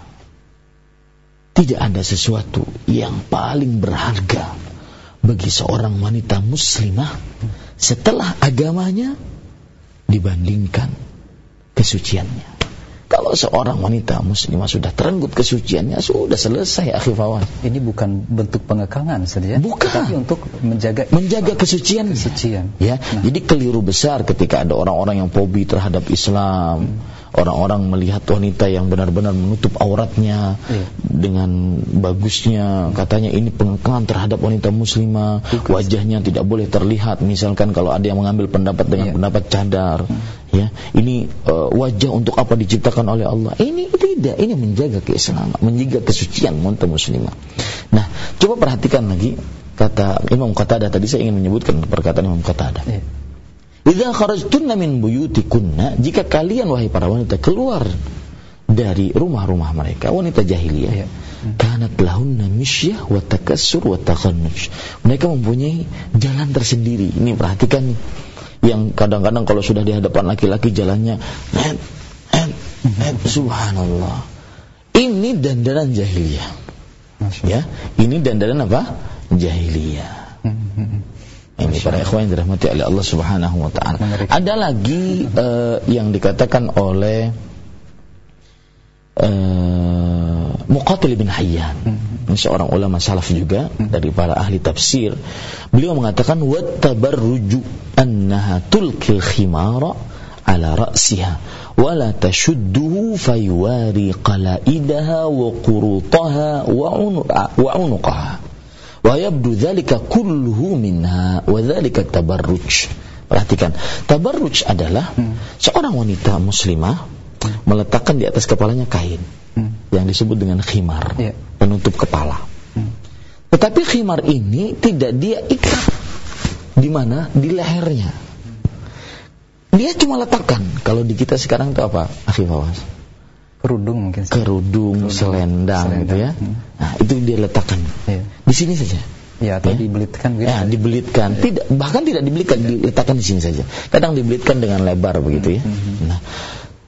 tidak ada sesuatu yang paling berharga bagi seorang wanita muslimah setelah agamanya dibandingkan kesuciannya. Kalau seorang wanita muslimah sudah terenggut kesuciannya, sudah selesai akhir fawaz. Ini bukan bentuk pengekangan saja, bukan. tapi untuk menjaga menjaga kesucian. Kesucian. Ya, nah. jadi keliru besar ketika ada orang-orang yang fobi terhadap Islam. Hmm orang-orang melihat wanita yang benar-benar menutup auratnya yeah. dengan bagusnya katanya ini pengekangan terhadap wanita muslimah Bukan. wajahnya tidak boleh terlihat misalkan kalau ada yang mengambil pendapat dengan yeah. pendapat cadar hmm. ya ini uh, wajah untuk apa diciptakan oleh Allah ini tidak ini menjaga keislaman menjaga kesucian wanita muslimah nah coba perhatikan lagi kata Imam Qatadah tadi saya ingin menyebutkan perkataan Imam Qatadah yeah. Idza kharajtunna min buyutikunna, jika kalian wahai para wanita keluar dari rumah-rumah mereka, wanita jahiliyah, ya. kanat lahunna misyah wa takassur wa takhannuj. Mereka mempunyai jalan tersendiri. Ini perhatikan nih. Yang kadang-kadang kalau sudah di hadapan laki-laki jalannya net, net, net, subhanallah. Ini dandanan jahiliyah. Ya, ini dandanan apa? Jahiliyah. Ini para ikhwan yang dirahmati oleh Allah Subhanahu wa taala. Ada lagi uh, yang dikatakan oleh uh, Muqatil bin Hayyan. Ini seorang ulama salaf juga dari para ahli tafsir. Beliau mengatakan wa tabarruju annaha tulkil khimara ala ra'siha wa la tashudduhu fayuwari qalaidaha wa qurutaha wa unuqaha wa yabdu dzalika kulluhu minha wa dzalika tabarruj perhatikan tabarruj adalah hmm. seorang wanita muslimah hmm. meletakkan di atas kepalanya kain hmm. yang disebut dengan khimar yeah. penutup kepala hmm. tetapi khimar ini tidak dia ikat di mana di lehernya dia cuma letakkan kalau di kita sekarang itu apa akhi fawas kerudung mungkin kerudung, kerudung selendang, selendang gitu ya hmm. nah itu dia letakkan yeah. di sini saja ya atau ya? dibelitkan gitu ya dibelitkan ya. tidak bahkan tidak dibelitkan ya. diletakkan di sini saja kadang dibelitkan dengan lebar begitu ya hmm. hmm. nah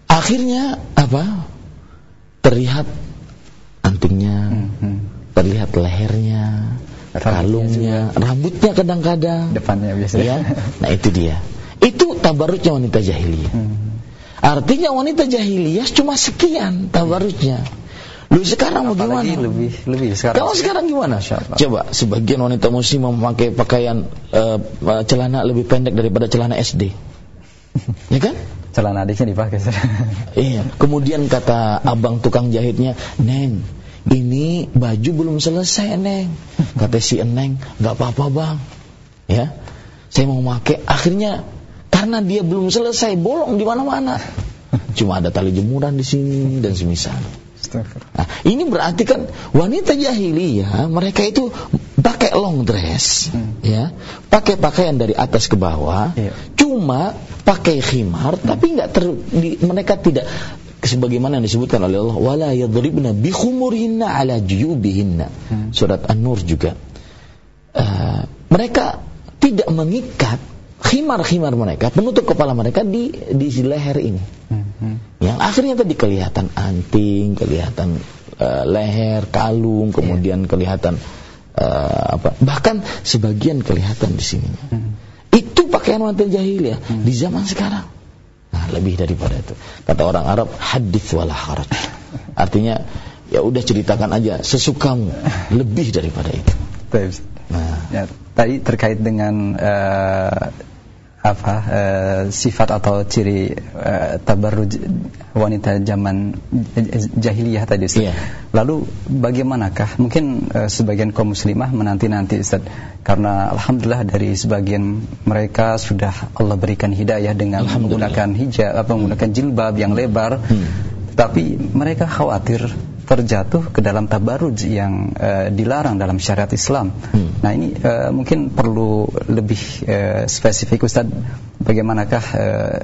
akhirnya apa terlihat antingnya hmm. hmm. terlihat lehernya kalungnya rambutnya kadang-kadang depannya biasanya ya nah itu dia itu tabaruknya wanita jahiliyah hmm Artinya wanita jahiliyah cuma sekian tabarujnya. Lu sekarang bagaimana? lebih lebih sekarang. Kalau sekarang gimana? Coba sebagian wanita muslim memakai pakaian uh, celana lebih pendek daripada celana SD. ya kan? Celana adiknya dipakai. iya. Kemudian kata abang tukang jahitnya, "Neng, ini baju belum selesai, Neng." Kata si Neng, "Enggak apa-apa, Bang." Ya. Saya mau pakai. Akhirnya karena dia belum selesai bolong di mana-mana. Cuma ada tali jemuran di sini dan semisal. Nah, ini berarti kan wanita jahiliyah mereka itu pakai long dress, hmm. ya, pakai pakaian dari atas ke bawah, yeah. cuma pakai khimar, hmm. tapi nggak ter, di, mereka tidak sebagaimana yang disebutkan oleh Allah, wala yadribna bi khumurihinna ala juyubihinna. Hmm. Surat An-Nur juga. Uh, mereka tidak mengikat khimar-khimar mereka, penutup kepala mereka di di leher ini. Hmm. Yang akhirnya tadi kelihatan anting, kelihatan uh, leher, kalung, kemudian yeah. kelihatan uh, apa? Bahkan sebagian kelihatan di sini. Hmm. Itu pakaian wanita jahiliyah hmm. di zaman sekarang. Nah, lebih daripada itu. Kata orang Arab, hadits wala haraj. Artinya ya udah ceritakan aja sesukamu, lebih daripada itu. Nah, ya, tadi terkait dengan uh, apa uh, sifat atau ciri uh, tabarruj wanita zaman jahiliyah tadi Ustaz. Yeah. Lalu bagaimanakah mungkin uh, sebagian kaum muslimah menanti-nanti Ustaz karena alhamdulillah dari sebagian mereka sudah Allah berikan hidayah dengan menggunakan hijab apa menggunakan jilbab yang lebar. Hmm. Tapi mereka khawatir terjatuh ke dalam tabarruj yang uh, dilarang dalam syariat Islam. Hmm. Nah ini uh, mungkin perlu lebih uh, spesifik Ustaz bagaimanakah uh,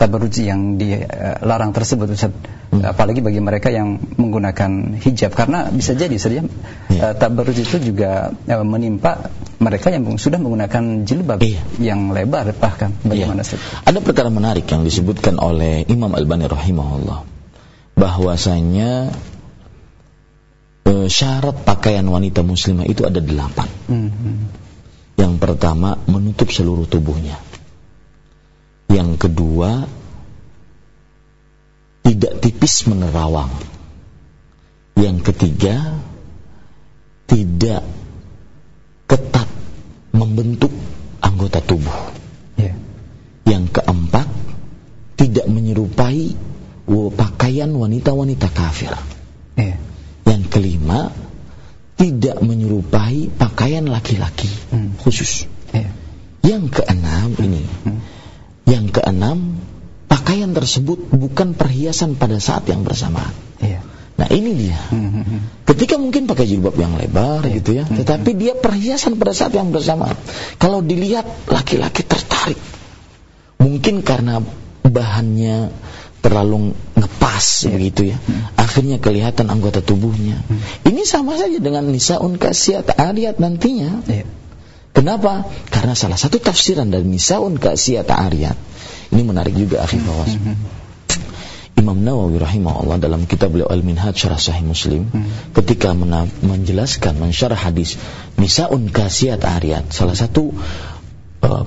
tabarruj yang dilarang tersebut Ustaz hmm. apalagi bagi mereka yang menggunakan hijab karena bisa jadi saja ya. uh, tabarruj itu juga uh, menimpa mereka yang sudah menggunakan jilbab iya. yang lebar bahkan bagaimana iya. Ustaz? Ada perkara menarik yang disebutkan oleh Imam Al-Bani rahimahullah bahwasanya e, syarat pakaian wanita muslimah itu ada delapan. Mm -hmm. Yang pertama menutup seluruh tubuhnya. Yang kedua tidak tipis menerawang. Yang ketiga tidak ketat membentuk anggota tubuh. Yeah. Yang keempat tidak menyerupai pakaian wanita-wanita kafir. Yeah. Yang kelima, tidak menyerupai pakaian laki-laki hmm. khusus. Yeah. Yang keenam ini, hmm. yang keenam, pakaian tersebut bukan perhiasan pada saat yang bersamaan. Yeah. Nah ini dia. Hmm, hmm, hmm. Ketika mungkin pakai jilbab yang lebar yeah. gitu ya, tetapi dia perhiasan pada saat yang bersamaan. Kalau dilihat laki-laki tertarik, mungkin karena bahannya terlalu ngepas begitu ya. Akhirnya kelihatan anggota tubuhnya. Ini sama saja dengan nisaun kasiat ariyat nantinya. Iya. Kenapa? Karena salah satu tafsiran dari nisaun kasiat ariyat. Ini menarik juga akhi Fawas. Imam Nawawi rahimahullah dalam kitab beliau Al-Minhaj Syarah Sahih Muslim ketika mena- menjelaskan mensyarah hadis nisaun kasiat ariyat salah satu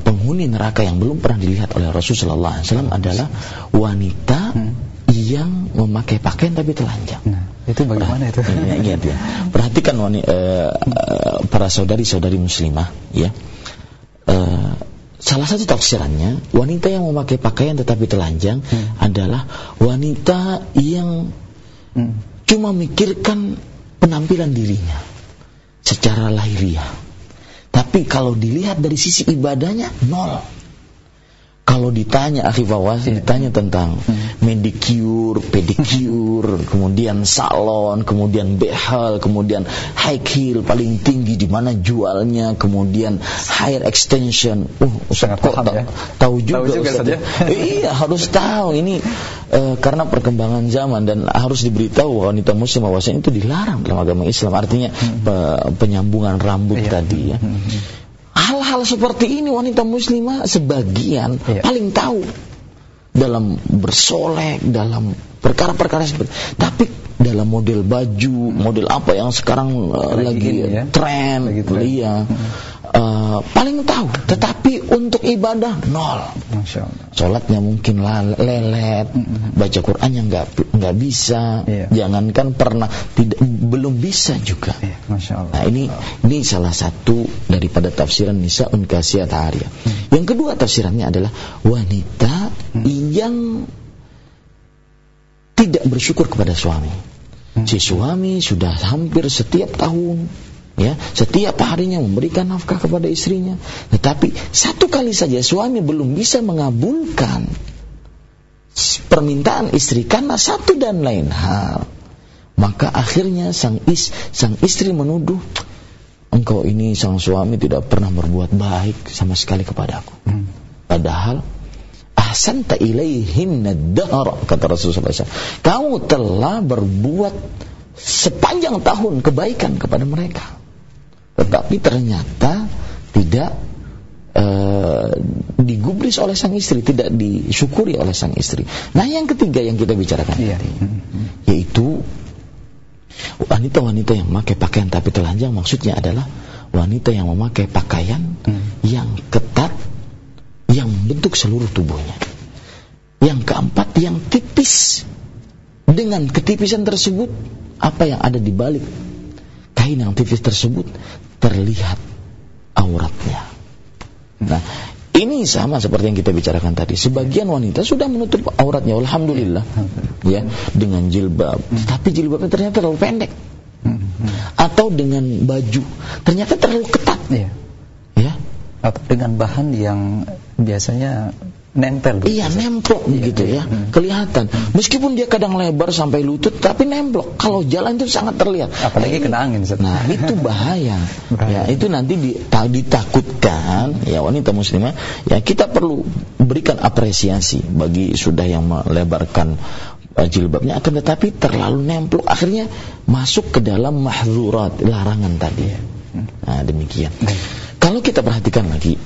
penghuni neraka yang belum pernah dilihat oleh Rasulullah SAW adalah wanita yang memakai pakaian tapi telanjang. Nah, itu bagaimana itu? Ya, ingat ya. Perhatikan wani, eh, eh, para saudari-saudari muslimah ya. Eh, salah satu tafsirannya wanita yang memakai pakaian tetapi telanjang adalah wanita yang Hmm. cuma mikirkan penampilan dirinya secara lahiriah. Tapi kalau dilihat dari sisi ibadahnya nol. Kalau ditanya akhi Fawas, ditanya tentang medicure, pedicure, kemudian salon, kemudian behel, kemudian high heel paling tinggi di mana jualnya, kemudian hair extension. Uh, Ustaz Sangat kok paham ta- ya. tahu juga, Tahu juga, Ustaz ya? ya. iya, harus tahu ini eh, karena perkembangan zaman dan harus diberitahu wanita muslim bahwasanya itu dilarang dalam agama Islam. Artinya pe- penyambungan rambut Iya. tadi ya. Hal-hal seperti ini wanita muslimah sebagian Iya. paling tahu dalam bersolek, dalam perkara-perkara seperti tapi dalam model baju, model apa yang sekarang uh, Lagi lagi, ya. tren, tren. iya. Uh, paling tahu, tetapi untuk ibadah nol. Sholatnya mungkin lelet, baca Qurannya nggak nggak bisa, Iya. jangankan pernah tidak belum bisa juga. Iya, Masya Allah. Nah ini ini salah satu daripada tafsiran nisaun kasiyat arya. Yang kedua tafsirannya adalah wanita yang tidak bersyukur kepada suami. Si suami sudah hampir setiap tahun ya, setiap harinya memberikan nafkah kepada istrinya. Tetapi satu kali saja suami belum bisa mengabulkan permintaan istri karena satu dan lain hal. Maka akhirnya sang is sang istri menuduh engkau ini sang suami tidak pernah berbuat baik sama sekali kepadaku. Hmm. Padahal ahsanta ilaihinna dahar kata Rasulullah SAW. Kamu telah berbuat sepanjang tahun kebaikan kepada mereka. Tetapi ternyata tidak eh, digubris oleh sang istri, tidak disyukuri oleh sang istri. Nah, yang ketiga yang kita bicarakan Iya. tadi, yaitu wanita-wanita yang memakai pakaian tapi telanjang maksudnya adalah wanita yang memakai pakaian Hmm. yang ketat membentuk seluruh tubuhnya. Yang keempat yang tipis. Dengan ketipisan tersebut apa yang ada di balik kain yang tipis tersebut terlihat auratnya. Nah, ini sama seperti yang kita bicarakan tadi. Sebagian wanita sudah menutup auratnya, alhamdulillah, ya, dengan jilbab. Tapi jilbabnya ternyata terlalu pendek, Hmm. atau dengan baju ternyata terlalu ketat, Iya. ya. Atau dengan bahan yang biasanya nempel. Iya nemplok begitu ya, Hmm. kelihatan. Meskipun dia kadang lebar sampai lutut, tapi nemplok. Kalau jalan itu sangat terlihat. Apalagi Nah, kena angin, Ustaz. Nah itu bahaya. Bahaya. Ya itu nanti di- ta- ditakutkan ya wanita muslimah. Ya kita perlu berikan apresiasi bagi sudah yang melebarkan uh, jilbabnya. Akan tetapi terlalu nemplok, akhirnya masuk ke dalam mahzurat larangan tadi. Nah demikian. Kalau kita perhatikan lagi,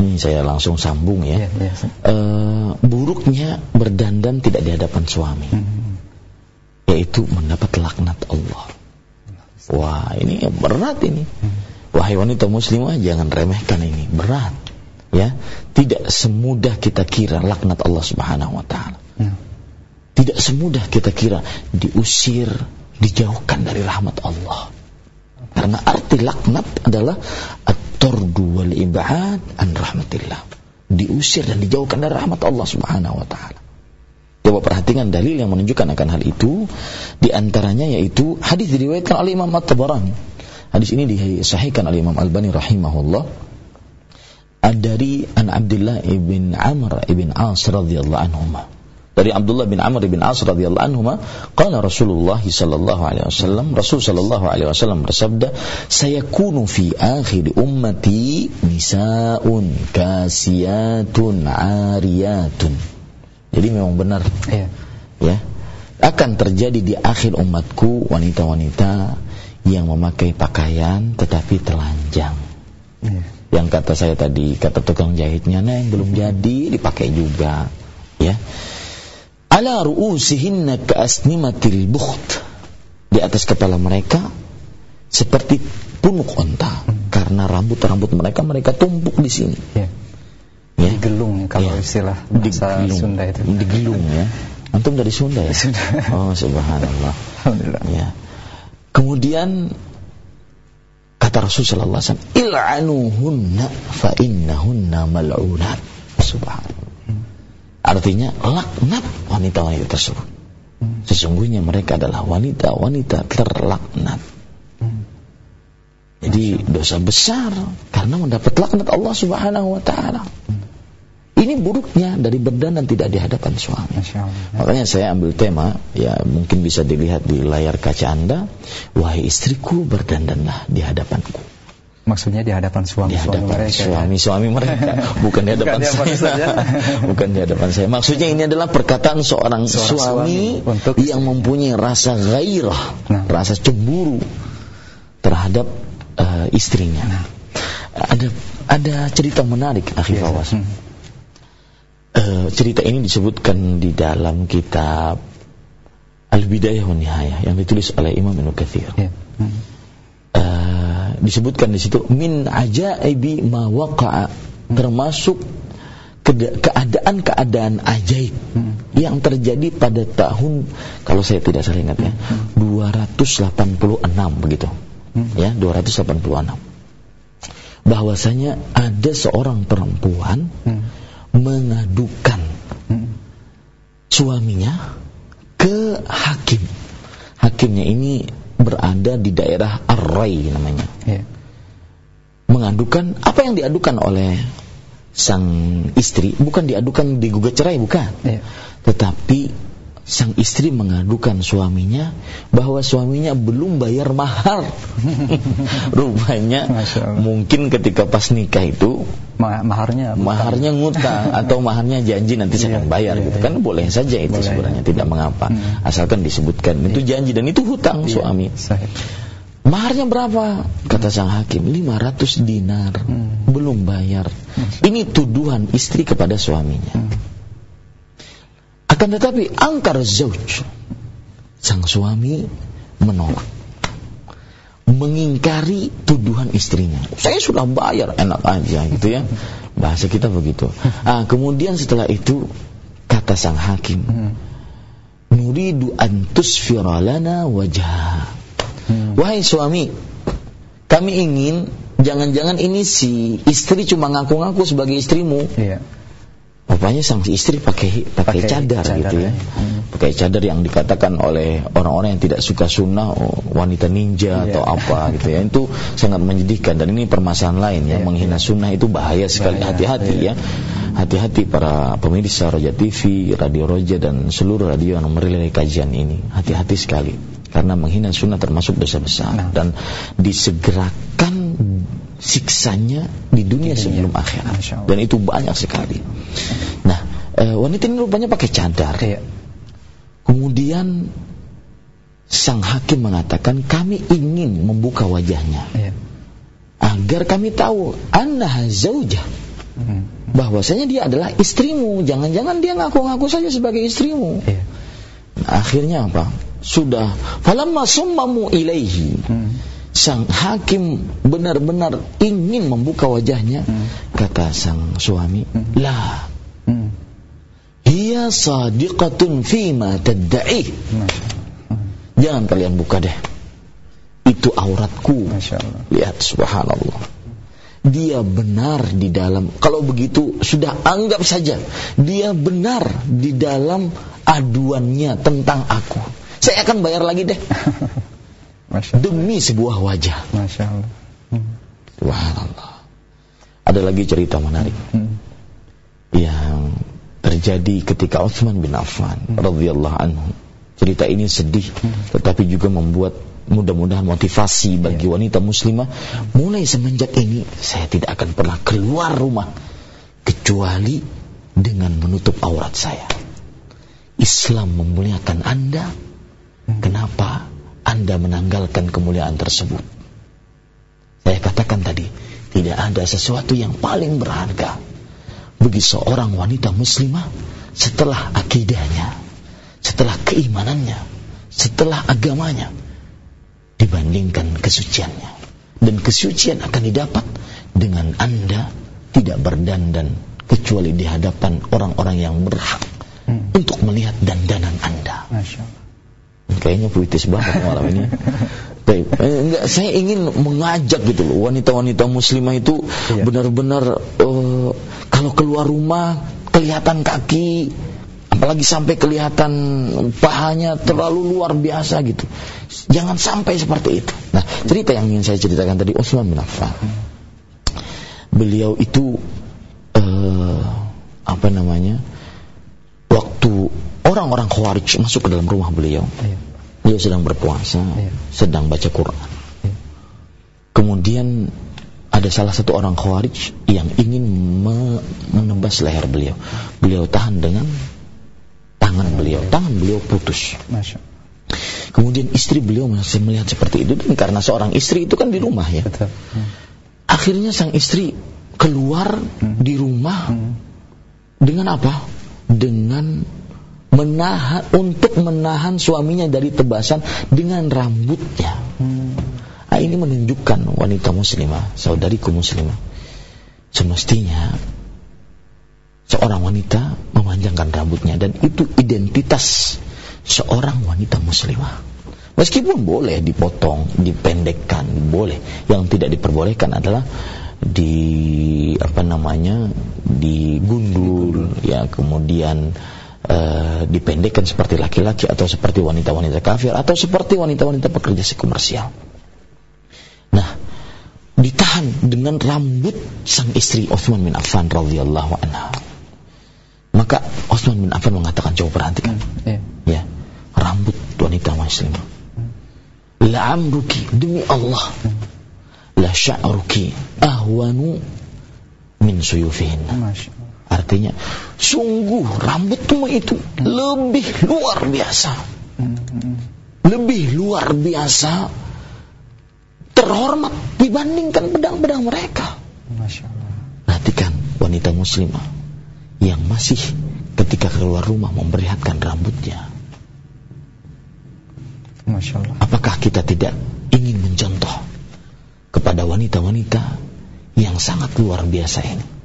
ini saya langsung sambung ya iya, Ustaz. eh, buruknya berdandan tidak di hadapan suami, Hmm. yaitu mendapat laknat Allah. Wah, ini berat ini. Wahai wanita muslimah, jangan remehkan ini, berat. Ya, tidak semudah kita kira laknat Allah Subhanahu wa taala. Hmm. Tidak semudah kita kira diusir, dijauhkan dari rahmat Allah. Karena arti laknat adalah at-tardu wal ibad an rahmatillah. Diusir dan dijauhkan dari rahmat Allah Subhanahu wa taala. Coba perhatikan dalil yang menunjukkan akan hal itu di antaranya yaitu hadis diriwayatkan oleh Imam At-Tabarani. Hadis ini disahihkan oleh Imam Albani rahimahullah dari an Abdullah ibn Amr ibn As radhiyallahu anhuma. Dari Abdullah bin Amr bin As radhiyallahu anhuma, qala Rasulullah sallallahu alaihi wasallam, Rasul sallallahu alaihi wasallam bersabda, "Sayakunu fi akhir ummati nisaun kasiyatun ariyatun." Jadi memang benar. Iya. Ya. Akan terjadi di akhir umatku wanita-wanita yang memakai pakaian tetapi telanjang. Iya. Yang kata saya tadi, kata tukang jahitnya, nah yang belum jadi dipakai juga. Ya. Ala ru'usihinna ka'asnimatil bukht. Di atas kepala mereka seperti punuk onta karena rambut-rambut mereka mereka tumpuk di sini. Iya. Ya. Digelung kalau Ya. istilah bahasa Digelung. Sunda itu. Digelung ya. Antum dari Sunda ya? Sunda. Oh, subhanallah. Alhamdulillah. Ya. Kemudian kata Rasul sallallahu alaihi wasallam, "Il'anuhunna fa innahunna mal'unat." Subhanallah. Artinya laknat wanita-wanita tersebut. Hmm. Sesungguhnya mereka adalah wanita-wanita terlaknat. Hmm. Jadi dosa besar karena mendapat laknat Allah Subhanahu wa taala. Ini buruknya dari berdandan tidak di hadapan suami. Makanya saya ambil tema, ya mungkin bisa dilihat di layar kaca Anda, wahai istriku berdandanlah di hadapanku. Maksudnya di hadapan Di suami-suami mereka. ya? suami-suami mereka, bukan di hadapan Bukan saya. saja. bukan di hadapan saya. Maksudnya ini adalah perkataan seorang, Seorang suami, suami untuk- yang mempunyai rasa gairah, Nah. rasa cemburu terhadap eh, istrinya. Nah. Ada ada cerita menarik, Akhi Fawaz. hmm. Eh, cerita ini disebutkan di dalam kitab Al-Bidayah wa Nihayah yang ditulis oleh Imam Ibnu Katsir. Iya. Hmm. Disebutkan di situ min ajaibi ma waqa'a termasuk keadaan-keadaan ajaib Hmm. yang terjadi pada tahun kalau saya tidak salah ingat ya 286 begitu. Hmm. Ya, 286. Bahwasanya ada seorang perempuan Hmm. mengadukan Hmm. suaminya ke hakim. Hakimnya ini berada di daerah Array namanya. Iya. Mengadukan apa yang diadukan oleh sang istri bukan diadukan digugat cerai bukan. Iya. Tetapi sang istri mengadukan suaminya bahwa suaminya belum bayar mahar. Rupanya mungkin ketika pas nikah itu Ma- maharnya bukan. maharnya ngutang atau maharnya janji nanti saya akan Iya, bayar iya, gitu iya. kan boleh saja itu Boleh, sebenarnya iya. tidak mengapa Hmm. asalkan disebutkan itu janji dan itu hutang suami sahih. maharnya berapa kata sang hakim 500 dinar Hmm. belum bayar ini tuduhan istri kepada suaminya Hmm. Akan tetapi angkar zauj sang suami menolak mengingkari tuduhan istrinya. Saya sudah bayar, enak aja gitu ya. Bahasa kita begitu. Ah, kemudian setelah itu kata sang hakim. "Nuridu an tusfira lana wajah." Hmm. Wahai suami, kami ingin jangan-jangan ini si istri cuma ngaku-ngaku sebagai istrimu. Iya. Rupanya sang istri pakai pakai Pakai cadar, cadar, gitu ya. ya. Hmm. Pakai cadar yang dikatakan oleh orang-orang yang tidak suka sunnah oh, wanita ninja Iya. atau apa gitu ya. Itu sangat menyedihkan dan ini permasalahan lain ya. Iya, Menghina sunnah itu bahaya sekali. Hati-hati iya. ya. Hati-hati para pemirsa Roja TV, Radio Roja dan seluruh radio yang merilai kajian ini. Hati-hati sekali. Karena menghina sunnah termasuk dosa besar Nah. dan disegerakan siksanya di dunia dunia. sebelum akhirat. Masya Allah. Dan itu banyak sekali. Nah, eh, wanita ini rupanya pakai cadar. Iya. Kemudian sang hakim mengatakan kami ingin membuka wajahnya Iya. agar kami tahu annaha zaujah Hmm. bahwasanya dia adalah istrimu. Jangan-jangan dia ngaku-ngaku saja sebagai istrimu. Iya. Nah, akhirnya apa? Sudah falamma summamu ilaihi. Hmm. Sang hakim benar-benar ingin membuka wajahnya. Hmm. Kata sang suami, Hmm. "La, Hmm. hiya sadiqatun fima tadda'i." Masya Hmm. Jangan kalian buka deh. Itu auratku. Lihat subhanallah. Dia benar di dalam kalau begitu sudah anggap saja dia benar di dalam aduannya tentang aku. Saya akan bayar lagi deh. demi sebuah wajah. Masya Allah. Hmm. Subhanallah. Ada lagi cerita menarik Hmm. yang terjadi ketika Utsman bin Affan radhiyallahu anhu. Cerita ini sedih tetapi juga membuat mudah-mudahan motivasi bagi wanita muslimah mulai semenjak ini saya tidak akan pernah keluar rumah kecuali dengan menutup aurat saya. Islam memuliakan Anda, Hmm. kenapa Anda menanggalkan kemuliaan tersebut? Saya katakan tadi, tidak ada sesuatu yang paling berharga bagi seorang wanita muslimah setelah akidahnya, setelah keimanannya, setelah agamanya dibandingkan kesuciannya. Dan kesucian akan didapat dengan Anda tidak berdandan kecuali di hadapan orang-orang yang berhak Hmm. untuk melihat dandanan Anda. Masya Allah. Kayaknya puitis banget malam ini. Baik, eh, enggak, saya ingin mengajak gitu loh wanita-wanita muslimah itu Iya. benar-benar eh, kalau keluar rumah kelihatan kaki apalagi sampai kelihatan pahanya terlalu luar biasa gitu. Jangan sampai seperti itu. Nah, cerita yang ingin saya ceritakan tadi Utsman bin Affan. Beliau itu eh, apa namanya? Waktu orang-orang Khawarij masuk ke dalam rumah beliau, Iya. Beliau sedang berpuasa, Iya. sedang baca Quran. Iya. Kemudian ada salah satu orang Khawarij yang ingin me- menebas leher beliau. Beliau tahan dengan tangan beliau, tangan beliau putus. Masya. Kemudian istri beliau masih melihat seperti itu dan karena seorang istri itu kan di rumah ya. Betul. Hmm. Akhirnya sang istri keluar di rumah Hmm. dengan apa? Dengan menahan untuk menahan suaminya dari tebasan dengan rambutnya. Hmm. Nah, ini menunjukkan wanita muslimah, saudariku muslimah. Semestinya seorang wanita memanjangkan rambutnya dan itu identitas seorang wanita muslimah. Meskipun boleh dipotong, dipendekkan, boleh. Yang tidak diperbolehkan adalah di apa namanya digundul ya kemudian eh, dipendekkan seperti laki-laki atau seperti wanita-wanita kafir atau seperti wanita-wanita pekerja komersial. Nah, ditahan dengan rambut sang istri Utsman bin Affan radhiyallahu anha. Maka Utsman bin Affan mengatakan coba perhatikan Iya. ya rambut wanita muslimah. La amruki demi Allah la sya'ruki ahwanu min suyufihin. Masya. Artinya sungguh rambutmu itu lebih luar biasa. Lebih luar biasa terhormat dibandingkan pedang-pedang mereka. Masya Allah. Perhatikan wanita muslimah yang masih ketika keluar rumah memperlihatkan rambutnya. Masya Allah. Apakah kita tidak ingin mencontoh kepada wanita-wanita yang sangat luar biasa ini?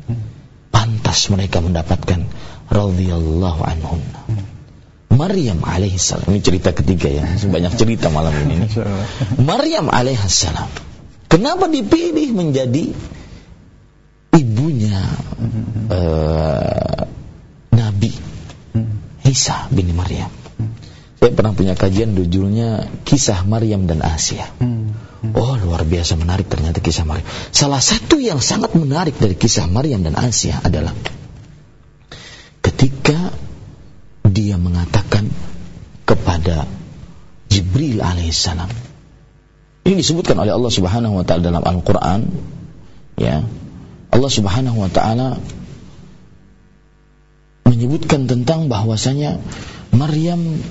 Pantas mereka mendapatkan radhiyallahu anhum. Maryam alaihissalam ini cerita ketiga ya, banyak cerita malam ini. Maryam alaihissalam kenapa dipilih menjadi ibunya eh, Nabi. Isa bin Maryam? Saya pernah punya kajian judulnya Kisah Maryam dan Asia. Hmm. Oh luar biasa menarik ternyata kisah Maryam. Salah satu yang sangat menarik dari kisah Maryam dan Asia adalah ketika dia mengatakan kepada Jibril alaihissalam. Ini disebutkan oleh Allah Subhanahu wa taala dalam Al-Qur'an ya. Allah Subhanahu wa taala menyebutkan tentang bahwasanya Maryam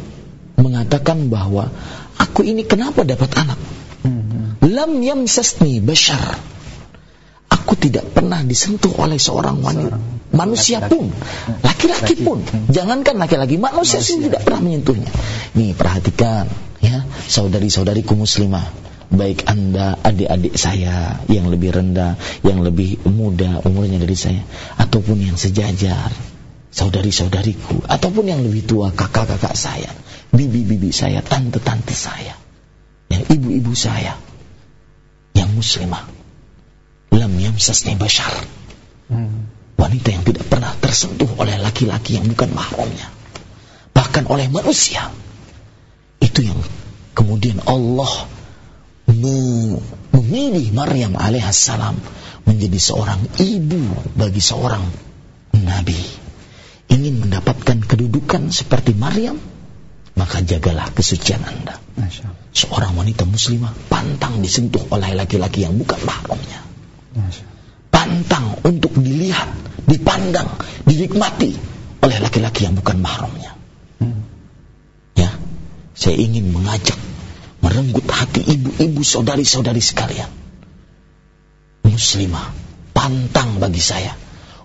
mengatakan bahwa aku ini kenapa dapat anak? Hmm. Lam yamsasni bashar. Aku tidak pernah disentuh oleh seorang wanita, Seorang manusia laki-laki. pun, laki-laki Laki. pun. Jangankan laki-laki, manusia Manusia. tidak pernah menyentuhnya. Nih perhatikan, ya saudari-saudariku muslimah, baik anda adik-adik saya yang lebih rendah, yang lebih muda umurnya dari saya, ataupun yang sejajar, saudari-saudariku, ataupun yang lebih tua kakak-kakak saya, bibi-bibi saya, tante-tante saya, yang ibu-ibu saya, muslimah, lam yamsasni bashar, Hmm. wanita yang tidak pernah tersentuh oleh laki-laki yang bukan mahramnya, bahkan oleh manusia. Itu yang kemudian Allah me- memilih Maryam alaihissalam menjadi seorang ibu bagi seorang nabi. Ingin mendapatkan kedudukan seperti Maryam, maka jagalah kesucian Anda. Seorang wanita muslimah pantang disentuh oleh laki-laki yang bukan mahramnya. Pantang untuk dilihat, dipandang, dinikmati oleh laki-laki yang bukan mahramnya. Hmm. saya ingin mengajak merenggut hati ibu-ibu saudari-saudari sekalian. Muslimah, pantang bagi saya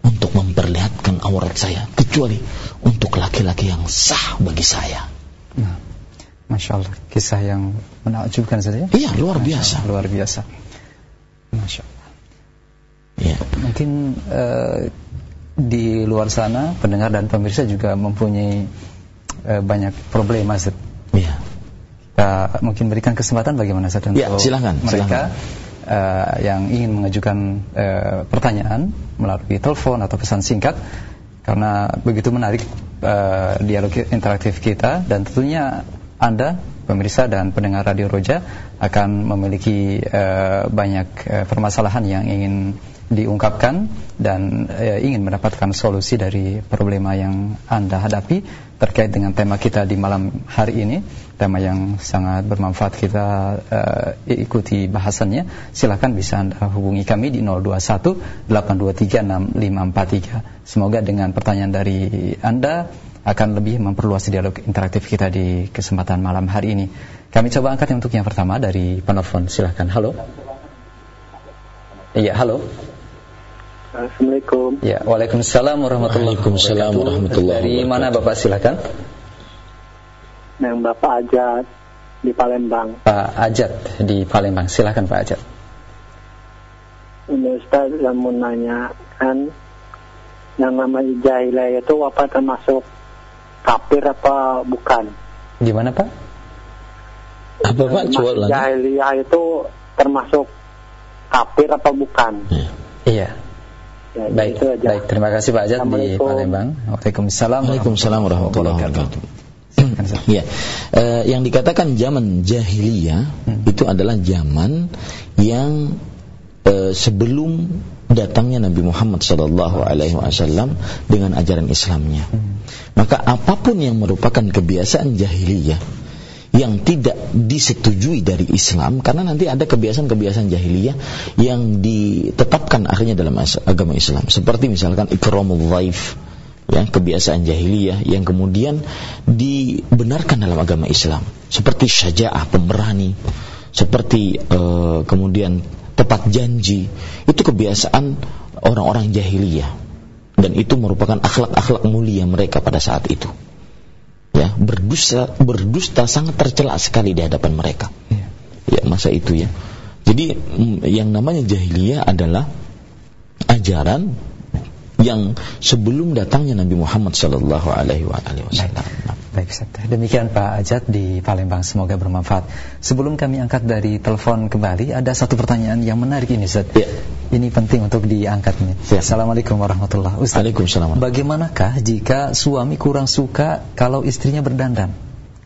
untuk memperlihatkan aurat saya kecuali untuk laki-laki yang sah bagi saya. Nah, Masya Allah, kisah yang menakjubkan saja. Iya, luar biasa. luar biasa. Masya Allah. Ya. Mungkin uh, di luar sana pendengar dan pemirsa juga mempunyai uh, banyak problema, Ustaz. Iya. Kita mungkin berikan kesempatan bagaimana Ustaz Ya, untuk silahkan, mereka silahkan. uh, yang ingin mengajukan uh, pertanyaan melalui telepon atau pesan singkat karena begitu menarik uh, dialog interaktif kita dan tentunya Anda pemirsa dan pendengar Radio Roja akan memiliki uh, banyak uh, permasalahan yang ingin diungkapkan dan uh, ingin mendapatkan solusi dari problema yang Anda hadapi terkait dengan tema kita di malam hari ini. Tema yang sangat bermanfaat kita uh, ikuti bahasannya. Silahkan bisa Anda hubungi kami di 021 823 6543 semoga dengan pertanyaan dari Anda akan lebih memperluas dialog interaktif kita di kesempatan malam hari ini. Kami coba angkat untuk yang pertama dari penelpon. Silahkan halo. Iya halo Assalamualaikum. Ya, Waalaikumsalam warahmatullahi wabarakatuh. warahmatullahi Dari mana Bapak silakan? Yang Bapak Ajat di Palembang. Pak Ajat di Palembang. Silakan Pak Ajat. Ini Ustaz yang mau nanyakan yang namanya jahiliyah itu apa termasuk kafir apa bukan? Di mana Pak? Apa Pak? Termasuk Coba lagi. Jahiliyah itu termasuk kafir apa bukan? Ya. Iya. Ya, Baik, itu aja. baik. Terima kasih Pak Ajat di. Palembang. Waalaikumsalam. Waalaikumsalam warahmatullahi wabarakatuh. Ya, Eh, yang dikatakan zaman jahiliyah Hmm. itu adalah zaman yang eh, sebelum datangnya Nabi Muhammad sallallahu alaihi wasallam dengan ajaran Islamnya. Hmm. Maka apa pun yang merupakan kebiasaan jahiliyah yang tidak disetujui dari Islam karena nanti ada kebiasaan-kebiasaan jahiliyah yang ditetapkan akhirnya dalam agama Islam. Seperti misalkan ikramul dhaif ya kebiasaan jahiliyah yang kemudian dibenarkan dalam agama Islam. Seperti syaja'ah pemberani. Seperti eh, kemudian tepat janji. Itu kebiasaan orang-orang jahiliyah. Dan itu merupakan akhlak-akhlak mulia mereka pada saat itu ya berdusta berdusta sangat tercela sekali di hadapan mereka Iya. ya masa itu ya jadi mm, yang namanya jahiliyah adalah ajaran yang sebelum datangnya Nabi Muhammad sallallahu alaihi wasallam Baik, Ustaz. Demikian Pak Ajat di Palembang. Semoga bermanfaat. Sebelum kami angkat dari telepon kembali, ada satu pertanyaan yang menarik ini, Ustaz. Ya. Ini penting untuk diangkat nih. Ya. Assalamualaikum warahmatullahi wabarakatuh. Waalaikumsalam. Bagaimanakah jika suami kurang suka kalau istrinya berdandan?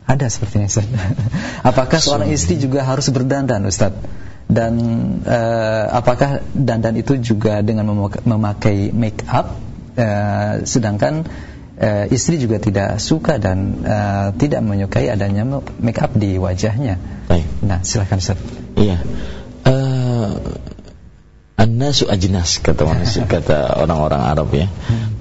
Ada sepertinya, Ustaz. Apakah seorang istri juga harus berdandan, Ustaz? Dan eh, apakah dandan itu juga dengan memaka- memakai make up? Eh, sedangkan eh, istri juga tidak suka dan eh, tidak menyukai adanya make up di wajahnya. Baik. Nah, silakan Ustaz. Iya. Eh An-nasu ajnas kata manusia kata orang-orang Arab ya.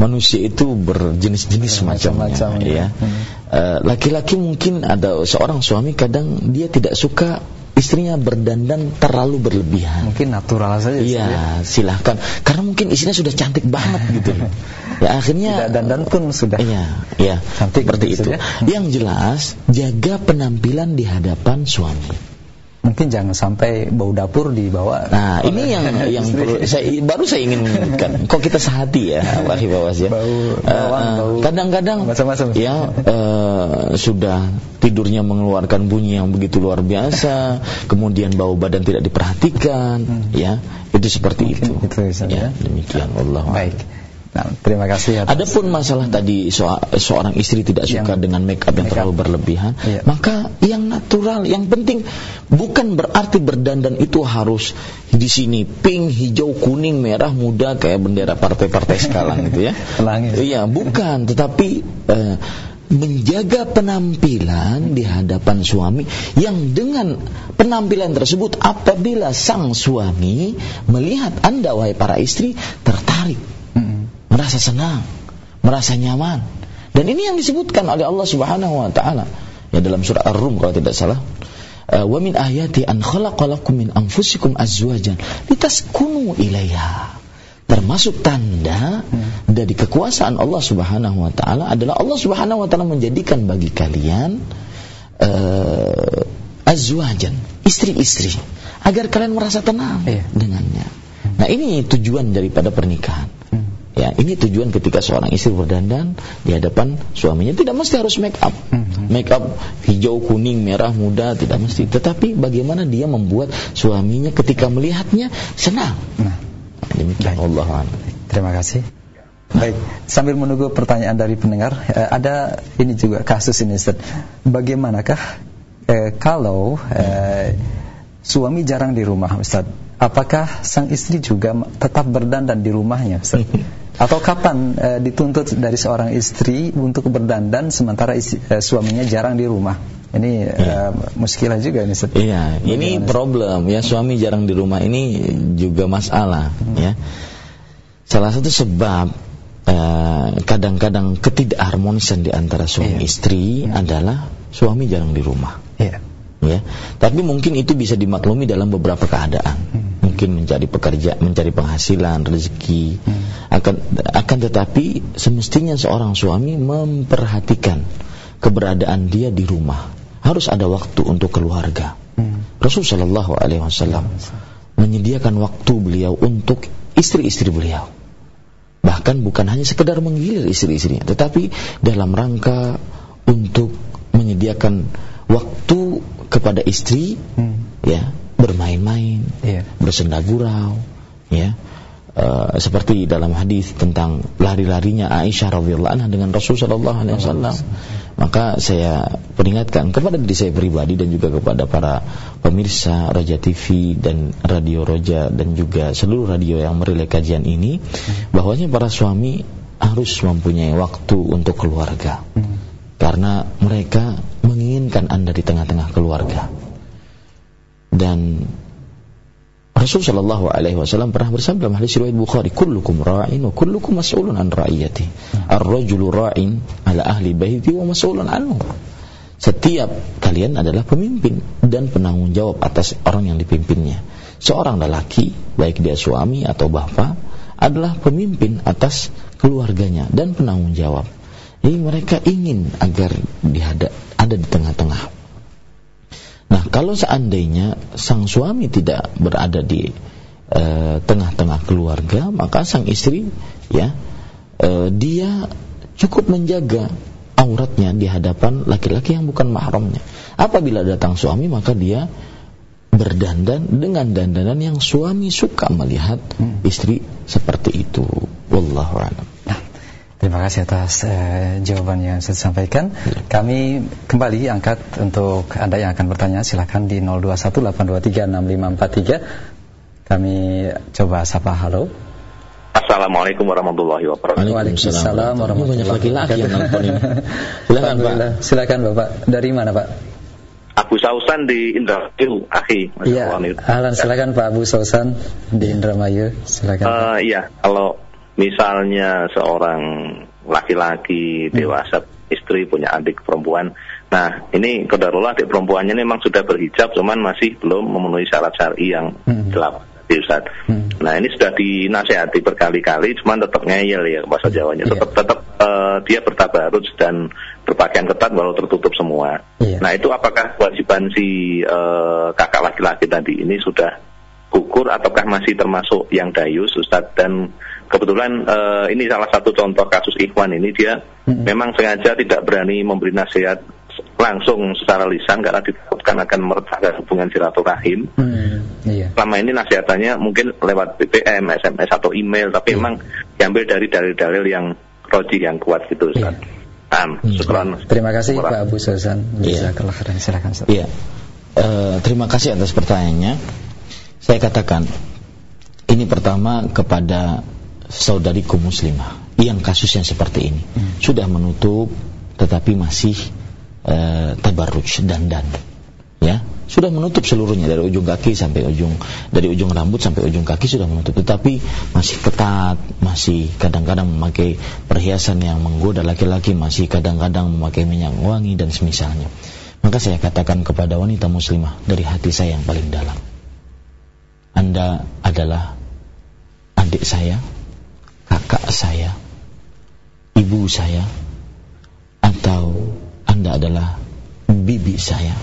Manusia itu berjenis-jenis Bermacam-macam, ya. ya. Hmm. Eh, Laki-laki mungkin ada seorang suami kadang dia tidak suka istrinya berdandan terlalu berlebihan. Mungkin natural saja Ustaz, ya. Iya, silahkan. Karena mungkin istrinya sudah cantik banget gitu. Ya akhirnya Tidak dandan pun sudah. Iya, iya. Cantik seperti gitu itu. ya. Yang jelas jaga penampilan di hadapan suami. Mungkin jangan sampai bau dapur dibawa. Nah, ini yang yang perlu saya baru saya ingin ingatkan. Kok kita sehati ya, Wahai Bawas ya. Bau Eh, eh, kadang-kadang macam-macam. ya eh, sudah tidurnya mengeluarkan bunyi yang begitu luar biasa, kemudian bau badan tidak diperhatikan, ya. Itu seperti Hmm. Mungkin itu. itu, Ustaz, ya. demikian Allah. Baik. Nah, terima kasih atas Adapun masalah tadi soal, seorang istri tidak suka Yang- dengan make up yang make up. terlalu berlebihan, Iya. maka yang natural, yang penting bukan berarti berdandan itu harus di sini pink, hijau, kuning, merah, muda kayak bendera partai-partai sekarang gitu ya. Iya, bukan, tetapi eh, menjaga penampilan di hadapan suami yang dengan penampilan tersebut apabila sang suami melihat Anda wahai para istri tertarik. Merasa senang, merasa nyaman. Dan ini yang disebutkan oleh Allah Subhanahu wa taala. ya dalam surah Ar-Rum kalau tidak salah uh, wa min ayati an khalaqalakum min anfusikum azwajan litaskunu ilaiha termasuk tanda dari kekuasaan Allah Subhanahu wa taala adalah Allah Subhanahu wa taala menjadikan bagi kalian uh, azwajan, istri-istri agar kalian merasa tenang iya. dengannya. Nah, ini tujuan daripada pernikahan. Ya, ini tujuan ketika seorang istri berdandan di hadapan suaminya tidak mesti harus make up. Hmm. Make up hijau, kuning, merah, muda tidak mesti, tetapi bagaimana dia membuat suaminya ketika melihatnya senang. Nah Demikian Allah Terima kasih. Baik, sambil menunggu pertanyaan dari pendengar, eh, ada ini juga kasus ini Ustaz. Bagaimanakah eh, kalau eh, suami jarang di rumah Ustaz? Apakah sang istri juga tetap berdandan di rumahnya Ustaz? Atau kapan eh, dituntut dari seorang istri untuk berdandan sementara istri, eh, suaminya jarang di rumah? Ini ya. uh, muskilah juga ini. Iya, ini problem ya suami jarang di rumah ini juga masalah hmm. ya. Salah satu sebab eh, kadang-kadang uh, ketidakharmonisan di antara suami yeah. istri hmm. adalah suami jarang di rumah. Yeah. Ya, tapi mungkin itu bisa dimaklumi dalam beberapa keadaan. Mungkin mencari pekerja, mencari penghasilan, rezeki. Hmm. Akan akan tetapi semestinya seorang suami memperhatikan keberadaan dia di rumah harus ada waktu untuk keluarga. Hmm. Rasul Shallallahu Alaihi Wasallam menyediakan waktu beliau untuk istri-istri beliau. Bahkan bukan hanya sekedar menggilir istri-istrinya, tetapi dalam rangka untuk menyediakan waktu kepada istri, hmm. ya bermain-main, yeah. bersenda gurau, ya Uh, seperti dalam hadis tentang lari-larinya Aisyah radhiyallahu anha dengan Rasul sallallahu alaihi wasallam. Maka saya peringatkan kepada diri saya pribadi dan juga kepada para pemirsa Roja TV dan Radio Roja dan juga seluruh radio yang merilai kajian ini bahwasanya para suami harus mempunyai waktu untuk keluarga. Karena mereka menginginkan Anda di tengah-tengah keluarga. Dan Rasul Shallallahu Alaihi Wasallam pernah bersabda dalam hadis riwayat Bukhari, "Kullukum ra'in kullukum mas'ulun an ra'iyati. Ar-rajulu ra'in ala ahli baiti wa mas'ulun anhu." Setiap kalian adalah pemimpin dan penanggung jawab atas orang yang dipimpinnya. Seorang lelaki, baik dia suami atau bapak, adalah pemimpin atas keluarganya dan penanggung jawab. Jadi mereka ingin agar dihadap, ada di tengah-tengah Nah, kalau seandainya sang suami tidak berada di eh, tengah-tengah keluarga, maka sang istri ya uh, dia cukup menjaga auratnya di hadapan laki-laki yang bukan mahramnya. Apabila datang suami, maka dia berdandan dengan dandanan yang suami suka melihat hmm. istri seperti itu. Wallahu a'lam. Terima kasih atas uh, jawaban yang saya sampaikan. Kami kembali angkat untuk Anda yang akan bertanya silahkan di 0218236543. Kami coba sapa halo. Assalamualaikum warahmatullahi wabarakatuh. Waalaikumsalam warahmatullahi wabarakatuh. Silakan Pak. Silakan Bapak. Dari mana Pak? Abu Sausan di Indramayu, akhi. Iya. Ahlan silakan Pak Abu Sausan di Indramayu. Silakan. Uh, iya, kalau misalnya seorang laki-laki hmm. dewasa istri punya adik perempuan nah ini kodarullah adik perempuannya ini memang sudah berhijab cuman masih belum memenuhi syarat syari yang hmm. delapan Ustaz. Hmm. Nah ini sudah dinasehati berkali-kali, cuman tetap ngeyel ya bahasa hmm. Jawanya. Tetap yeah. tetap uh, dia bertabarut dan berpakaian ketat walau tertutup semua. Yeah. Nah itu apakah kewajiban si uh, kakak laki-laki tadi ini sudah gugur ataukah masih termasuk yang dayus Ustaz dan kebetulan uh, ini salah satu contoh kasus Ikhwan ini dia hmm. memang sengaja tidak berani memberi nasihat langsung secara lisan karena ditakutkan akan meretakkan hubungan silaturahim. Hmm, iya. Selama ini nasihatannya mungkin lewat BBM, SMS atau email, tapi hmm. memang diambil dari dalil-dalil yang roji yang kuat gitu Ustaz. Iya. Hmm. Terima kasih Pak Abu Suzan. Iya. Silakan. Iya. Uh, terima kasih atas pertanyaannya. Saya katakan ini pertama kepada saudariku muslimah yang kasusnya seperti ini hmm. sudah menutup tetapi masih uh, tabarruj dandan ya sudah menutup seluruhnya dari ujung kaki sampai ujung dari ujung rambut sampai ujung kaki sudah menutup tetapi masih ketat masih kadang-kadang memakai perhiasan yang menggoda laki-laki masih kadang-kadang memakai minyak wangi dan semisalnya Maka saya katakan kepada wanita muslimah dari hati saya yang paling dalam. Anda adalah adik saya, kakak saya, ibu saya, atau Anda adalah bibi saya.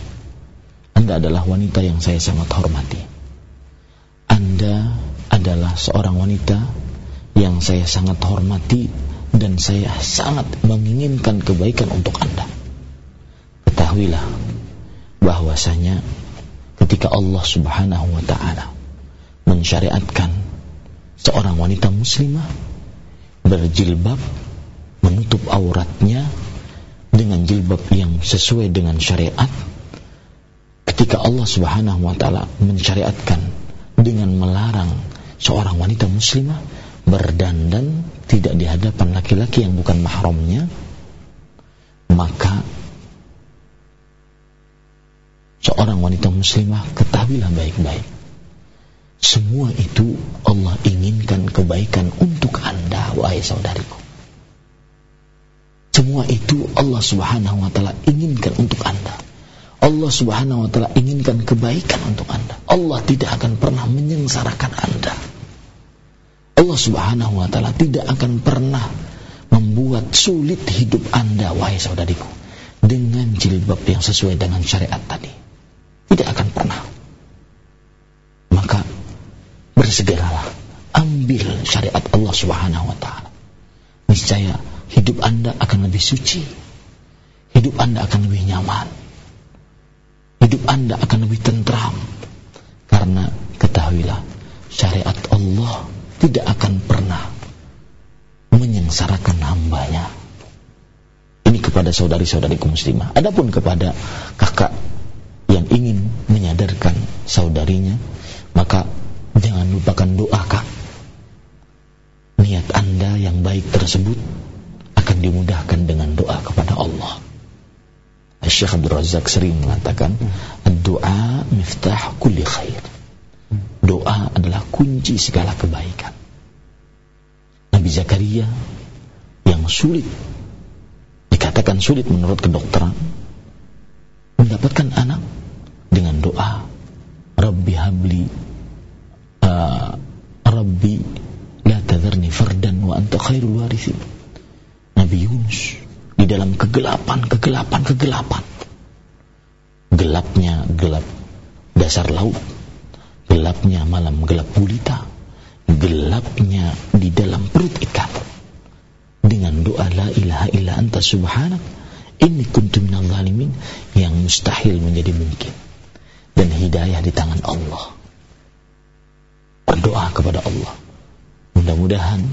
Anda adalah wanita yang saya sangat hormati. Anda adalah seorang wanita yang saya sangat hormati dan saya sangat menginginkan kebaikan untuk Anda ketahuilah bahwasanya ketika Allah Subhanahu wa taala mensyariatkan seorang wanita muslimah berjilbab menutup auratnya dengan jilbab yang sesuai dengan syariat. Ketika Allah Subhanahu wa taala mensyariatkan dengan melarang seorang wanita muslimah berdandan tidak di hadapan laki-laki yang bukan mahramnya maka seorang wanita muslimah ketahuilah baik-baik semua itu Allah inginkan kebaikan untuk anda wahai saudariku. Semua itu Allah subhanahu wa ta'ala inginkan untuk anda. Allah subhanahu wa ta'ala inginkan kebaikan untuk anda. Allah tidak akan pernah menyengsarakan anda. Allah subhanahu wa ta'ala tidak akan pernah membuat sulit hidup anda wahai saudariku dengan jilbab yang sesuai dengan syariat tadi. Tidak akan pernah. Maka bersegeralah ambil syariat Allah Subhanahu wa taala. Niscaya hidup Anda akan lebih suci. Hidup Anda akan lebih nyaman. Hidup Anda akan lebih tentram. Karena ketahuilah syariat Allah tidak akan pernah menyengsarakan hambanya. Ini kepada saudari-saudariku muslimah. Adapun kepada kakak yang ingin menyadarkan saudarinya, maka jangan lupakan doa kak. Niat Anda yang baik tersebut akan dimudahkan dengan doa kepada Allah. Syekh Abdul Razak sering mengatakan, doa miftah kulli khair." Doa adalah kunci segala kebaikan. Nabi Zakaria yang sulit dikatakan sulit menurut kedokteran mendapatkan anak dengan doa Rabbi habli uh, Rabbi la tadharni fardan wa anta khairul warithin. Nabi Yunus di dalam kegelapan kegelapan kegelapan. Gelapnya gelap dasar laut gelapnya malam gelap gulita gelapnya di dalam perut ikan. Dengan doa la ilaha illa anta subhanak ini kuntu minal zalimin yang mustahil menjadi mungkin dan hidayah di tangan Allah. Berdoa kepada Allah. Mudah-mudahan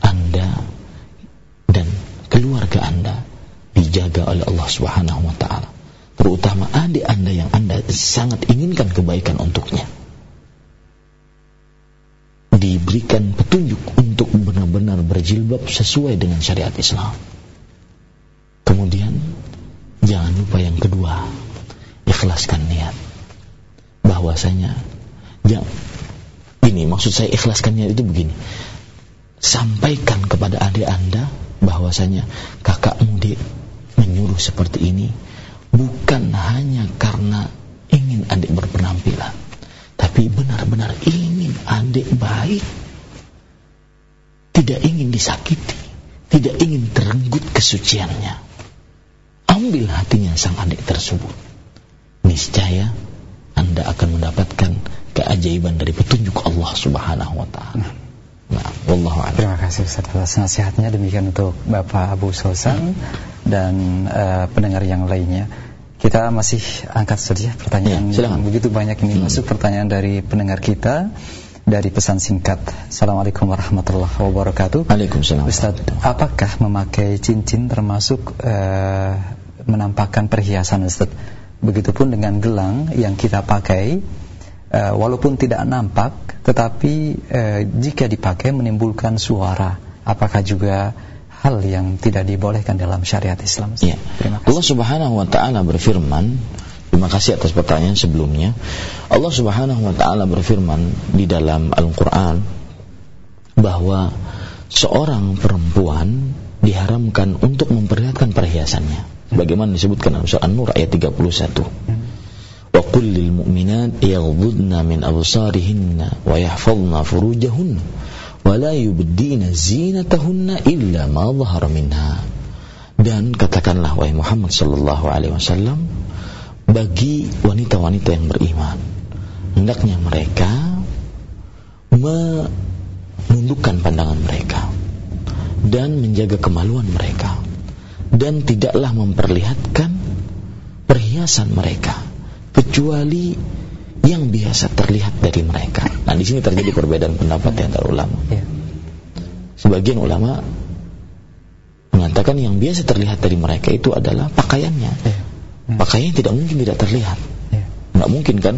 Anda dan keluarga Anda dijaga oleh Allah Subhanahu wa taala. Terutama adik Anda yang Anda sangat inginkan kebaikan untuknya. Diberikan petunjuk untuk benar-benar berjilbab sesuai dengan syariat Islam. Kemudian jangan lupa yang kedua, ikhlaskan niat bahwasanya ya ini maksud saya ikhlaskannya itu begini. Sampaikan kepada adik anda bahwasanya kakakmu di menyuruh seperti ini bukan hanya karena ingin adik berpenampilan tapi benar-benar ingin adik baik. Tidak ingin disakiti tidak ingin terenggut kesuciannya. Ambil hatinya sang adik tersebut. Niscaya anda akan mendapatkan keajaiban dari petunjuk Allah Subhanahu wa taala. Nah, wallahu a'lam. Terima kasih Ustaz atas nasihatnya demikian untuk Bapak Abu Sosan dan uh, pendengar yang lainnya. Kita masih angkat saja pertanyaan ya, begitu banyak ini hmm. masuk pertanyaan dari pendengar kita dari pesan singkat. Assalamualaikum warahmatullahi wabarakatuh. Waalaikumsalam. Ustaz, apakah memakai cincin termasuk uh, menampakkan perhiasan Ustaz? Begitupun dengan gelang yang kita pakai uh, walaupun tidak nampak tetapi uh, jika dipakai menimbulkan suara apakah juga hal yang tidak dibolehkan dalam syariat Islam? Ya. Terima kasih. Allah Subhanahu wa taala berfirman Terima kasih atas pertanyaan sebelumnya. Allah Subhanahu wa taala berfirman di dalam Al-Qur'an bahwa seorang perempuan diharamkan untuk memperlihatkan perhiasannya Bagaimana disebutkan dalam surah An-Nur ayat 31. Wa qul lil mu'minat yaghdudna min absarihinna wa yahfazna furujahunna wa la yubdina zinatahunna. Dan katakanlah wahai Muhammad sallallahu alaihi wasallam bagi wanita-wanita yang beriman hendaknya mereka menundukkan pandangan mereka dan menjaga kemaluan mereka dan tidaklah memperlihatkan perhiasan mereka kecuali yang biasa terlihat dari mereka. Nah, di sini terjadi perbedaan pendapat di antara ulama. Ya. Sebagian ulama mengatakan yang biasa terlihat dari mereka itu adalah pakaiannya. Ya. Hmm. Pakaian tidak mungkin tidak terlihat. Ya. Nggak mungkin kan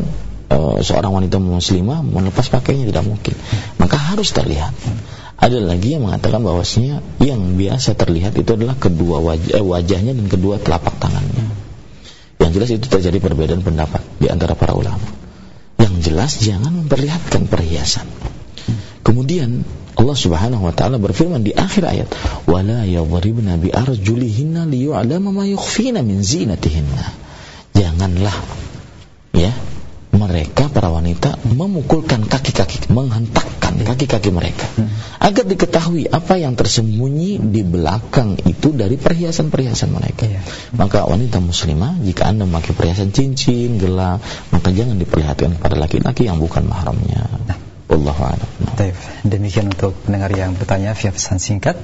uh, seorang wanita muslimah melepas pakaiannya tidak mungkin. Ya. Maka harus terlihat. Hmm. Ada lagi yang mengatakan bahwasanya yang biasa terlihat itu adalah kedua wajah, eh, wajahnya dan kedua telapak tangannya. Jelas itu terjadi perbedaan pendapat di antara para ulama. Yang jelas jangan memperlihatkan perhiasan. Kemudian Allah Subhanahu wa taala berfirman di akhir ayat, "Wala yadhribna bi arjulihinna liyu'lama ma yukhfina min zinatihinna." Janganlah ya mereka para wanita memukulkan kaki-kaki, menghentakkan kaki-kaki mereka hmm. agar diketahui apa yang tersembunyi di belakang itu dari perhiasan-perhiasan mereka. Ya. Maka wanita muslimah jika Anda memakai perhiasan cincin, gelang, maka jangan diperlihatkan pada laki-laki yang bukan mahramnya. Nah. Wallahu a'lam. Demikian untuk pendengar yang bertanya via pesan singkat.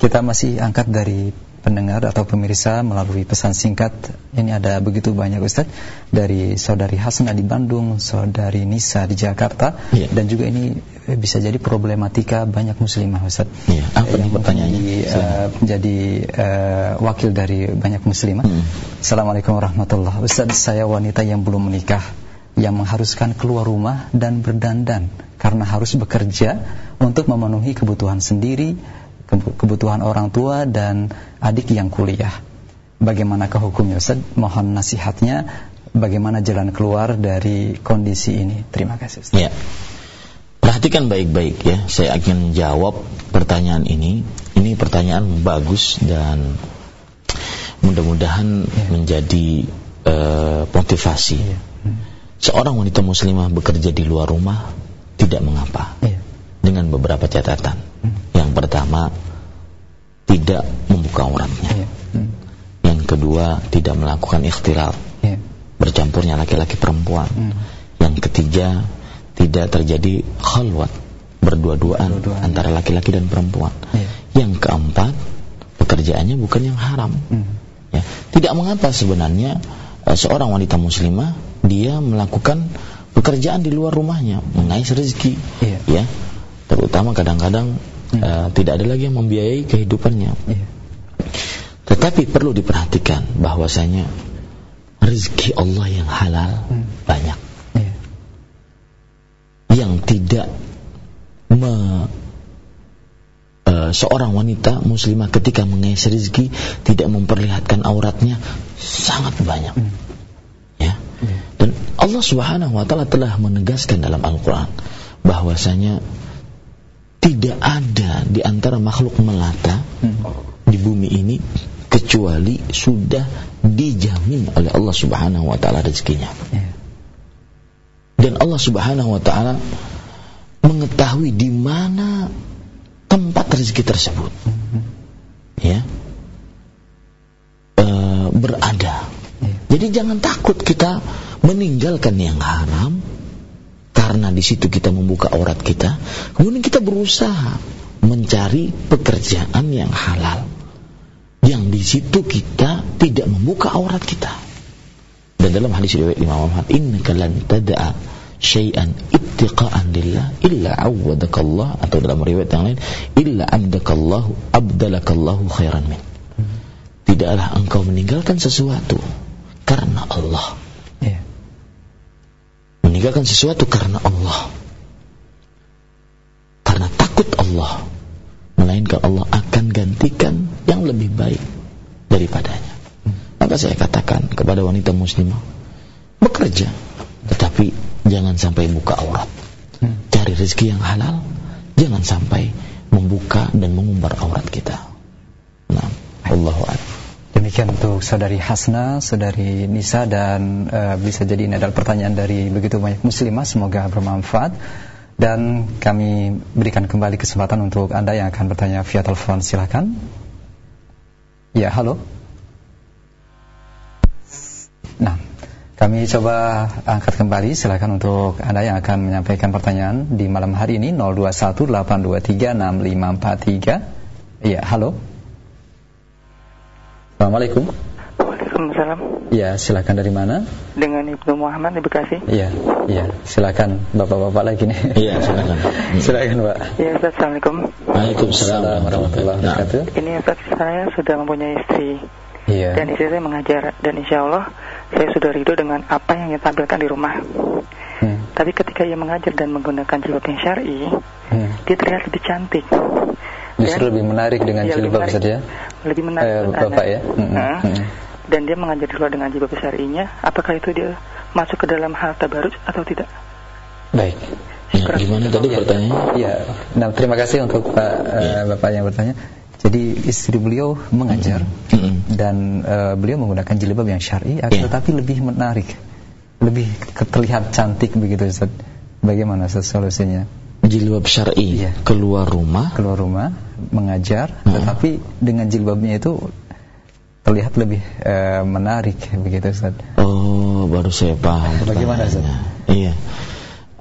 Kita masih angkat dari pendengar atau pemirsa melalui pesan singkat ini ada begitu banyak Ustaz dari saudari Hasna di Bandung, saudari Nisa di Jakarta ya. dan juga ini bisa jadi problematika banyak muslimah Ustaz. Iya, apa yang pertanyaannya? Uh, menjadi uh, wakil dari banyak muslimah. Hmm. Assalamualaikum warahmatullahi Ustaz, saya wanita yang belum menikah yang mengharuskan keluar rumah dan berdandan karena harus bekerja untuk memenuhi kebutuhan sendiri kebutuhan orang tua dan adik yang kuliah. Bagaimana hukumnya Ustaz? Mohon nasihatnya bagaimana jalan keluar dari kondisi ini. Terima kasih Ustaz. Ya. Perhatikan baik-baik ya. Saya akan jawab pertanyaan ini. Ini pertanyaan bagus dan mudah-mudahan ya. menjadi uh, motivasi. Ya. Hmm. Seorang wanita muslimah bekerja di luar rumah tidak mengapa. Ya. Dengan beberapa catatan. Yang pertama, tidak membuka auratnya. Yeah. Hmm. Yang kedua, tidak melakukan ikhtilat. Yeah. Bercampurnya laki-laki perempuan. Hmm. Yang ketiga, tidak terjadi khalwat berdua-duaan antara laki-laki dan perempuan. Yang keempat, pekerjaannya bukan yang haram. Hmm. Ya. Tidak mengapa sebenarnya uh, seorang wanita muslimah dia melakukan pekerjaan di luar rumahnya, mengais rezeki, yeah. ya. Terutama kadang-kadang hmm. uh, tidak ada lagi yang membiayai kehidupannya. Yeah. Tetapi perlu diperhatikan bahwasanya rezeki Allah yang halal hmm. banyak. Yeah. Yang tidak me, uh, seorang wanita muslimah ketika mengais rezeki tidak memperlihatkan auratnya sangat banyak. Hmm. Ya. Yeah. Dan Allah Subhanahu wa taala telah menegaskan dalam Al-Qur'an bahwasanya tidak ada di antara makhluk melata hmm. di bumi ini kecuali sudah dijamin oleh Allah Subhanahu wa taala rezekinya. Yeah. Dan Allah Subhanahu wa taala mengetahui di mana tempat rezeki tersebut. Hmm. Ya. E, berada. Yeah. Jadi jangan takut kita meninggalkan yang haram karena di situ kita membuka aurat kita, kemudian kita berusaha mencari pekerjaan yang halal. Yang di situ kita tidak membuka aurat kita. Dan dalam hadis riwayat Imam Ahmad, "Innaka lan tad'a syai'an ittiqa'an lillah illa awwadakallah" atau dalam riwayat yang lain, "illa abdakallahu abdalakallahu khairan min." Tidaklah engkau meninggalkan sesuatu karena Allah meninggalkan sesuatu karena Allah. Karena takut Allah. Melainkan Allah akan gantikan yang lebih baik daripadanya. Maka saya katakan kepada wanita muslimah bekerja tetapi jangan sampai buka aurat. Cari rezeki yang halal jangan sampai membuka dan mengumbar aurat kita. Nah Allahu demikian untuk saudari Hasna, saudari Nisa dan uh, bisa jadi ini adalah pertanyaan dari begitu banyak muslimah semoga bermanfaat dan kami berikan kembali kesempatan untuk Anda yang akan bertanya via telepon silakan. Ya, halo. Nah, kami coba angkat kembali silakan untuk Anda yang akan menyampaikan pertanyaan di malam hari ini 0218236543. Iya, halo. Assalamualaikum. Waalaikumsalam. Ya, silakan dari mana? Dengan Ibnu Muhammad di Bekasi. Iya, iya. Silakan Bapak-bapak lagi nih. Iya, silakan. silakan, Pak. Ya, Ustaz, Assalamualaikum. Waalaikumsalam warahmatullahi Nah, wabarakatuh. Ini Ustaz, saya sudah mempunyai istri. Iya. Dan istri saya mengajar. Dan insya Allah, saya sudah ridho dengan apa yang ia tampilkan di rumah. Hmm. Tapi ketika ia mengajar dan menggunakan jilbab yang syar'i, Hmm. dia terlihat lebih cantik. Justru lebih menarik dengan Iya, lebih jilbab. Ustaz ya. Lebih menarik. Eh, Bapak ya. Hmm, hmm, hmm. Dan dia mengajar di luar dengan jilbab syar'inya. Apakah itu dia masuk ke dalam hal tabarruj atau tidak? Baik. Ya, gimana tadi pertanyaannya? Ya, nah terima kasih untuk Pak eh, Iya. Bapak yang bertanya. Jadi istri beliau mengajar Mm-mm. dan eh, beliau menggunakan jilbab yang syar'i, Iya. tetapi lebih menarik, lebih terlihat cantik begitu Ustaz. Bagaimana solusinya? Jilbab syar'i Iya. keluar rumah Keluar rumah mengajar, Hmm. tetapi dengan jilbabnya itu terlihat lebih eh, menarik begitu Ustaz. Oh, baru saya paham. Bagaimana, Ustaz? Iya.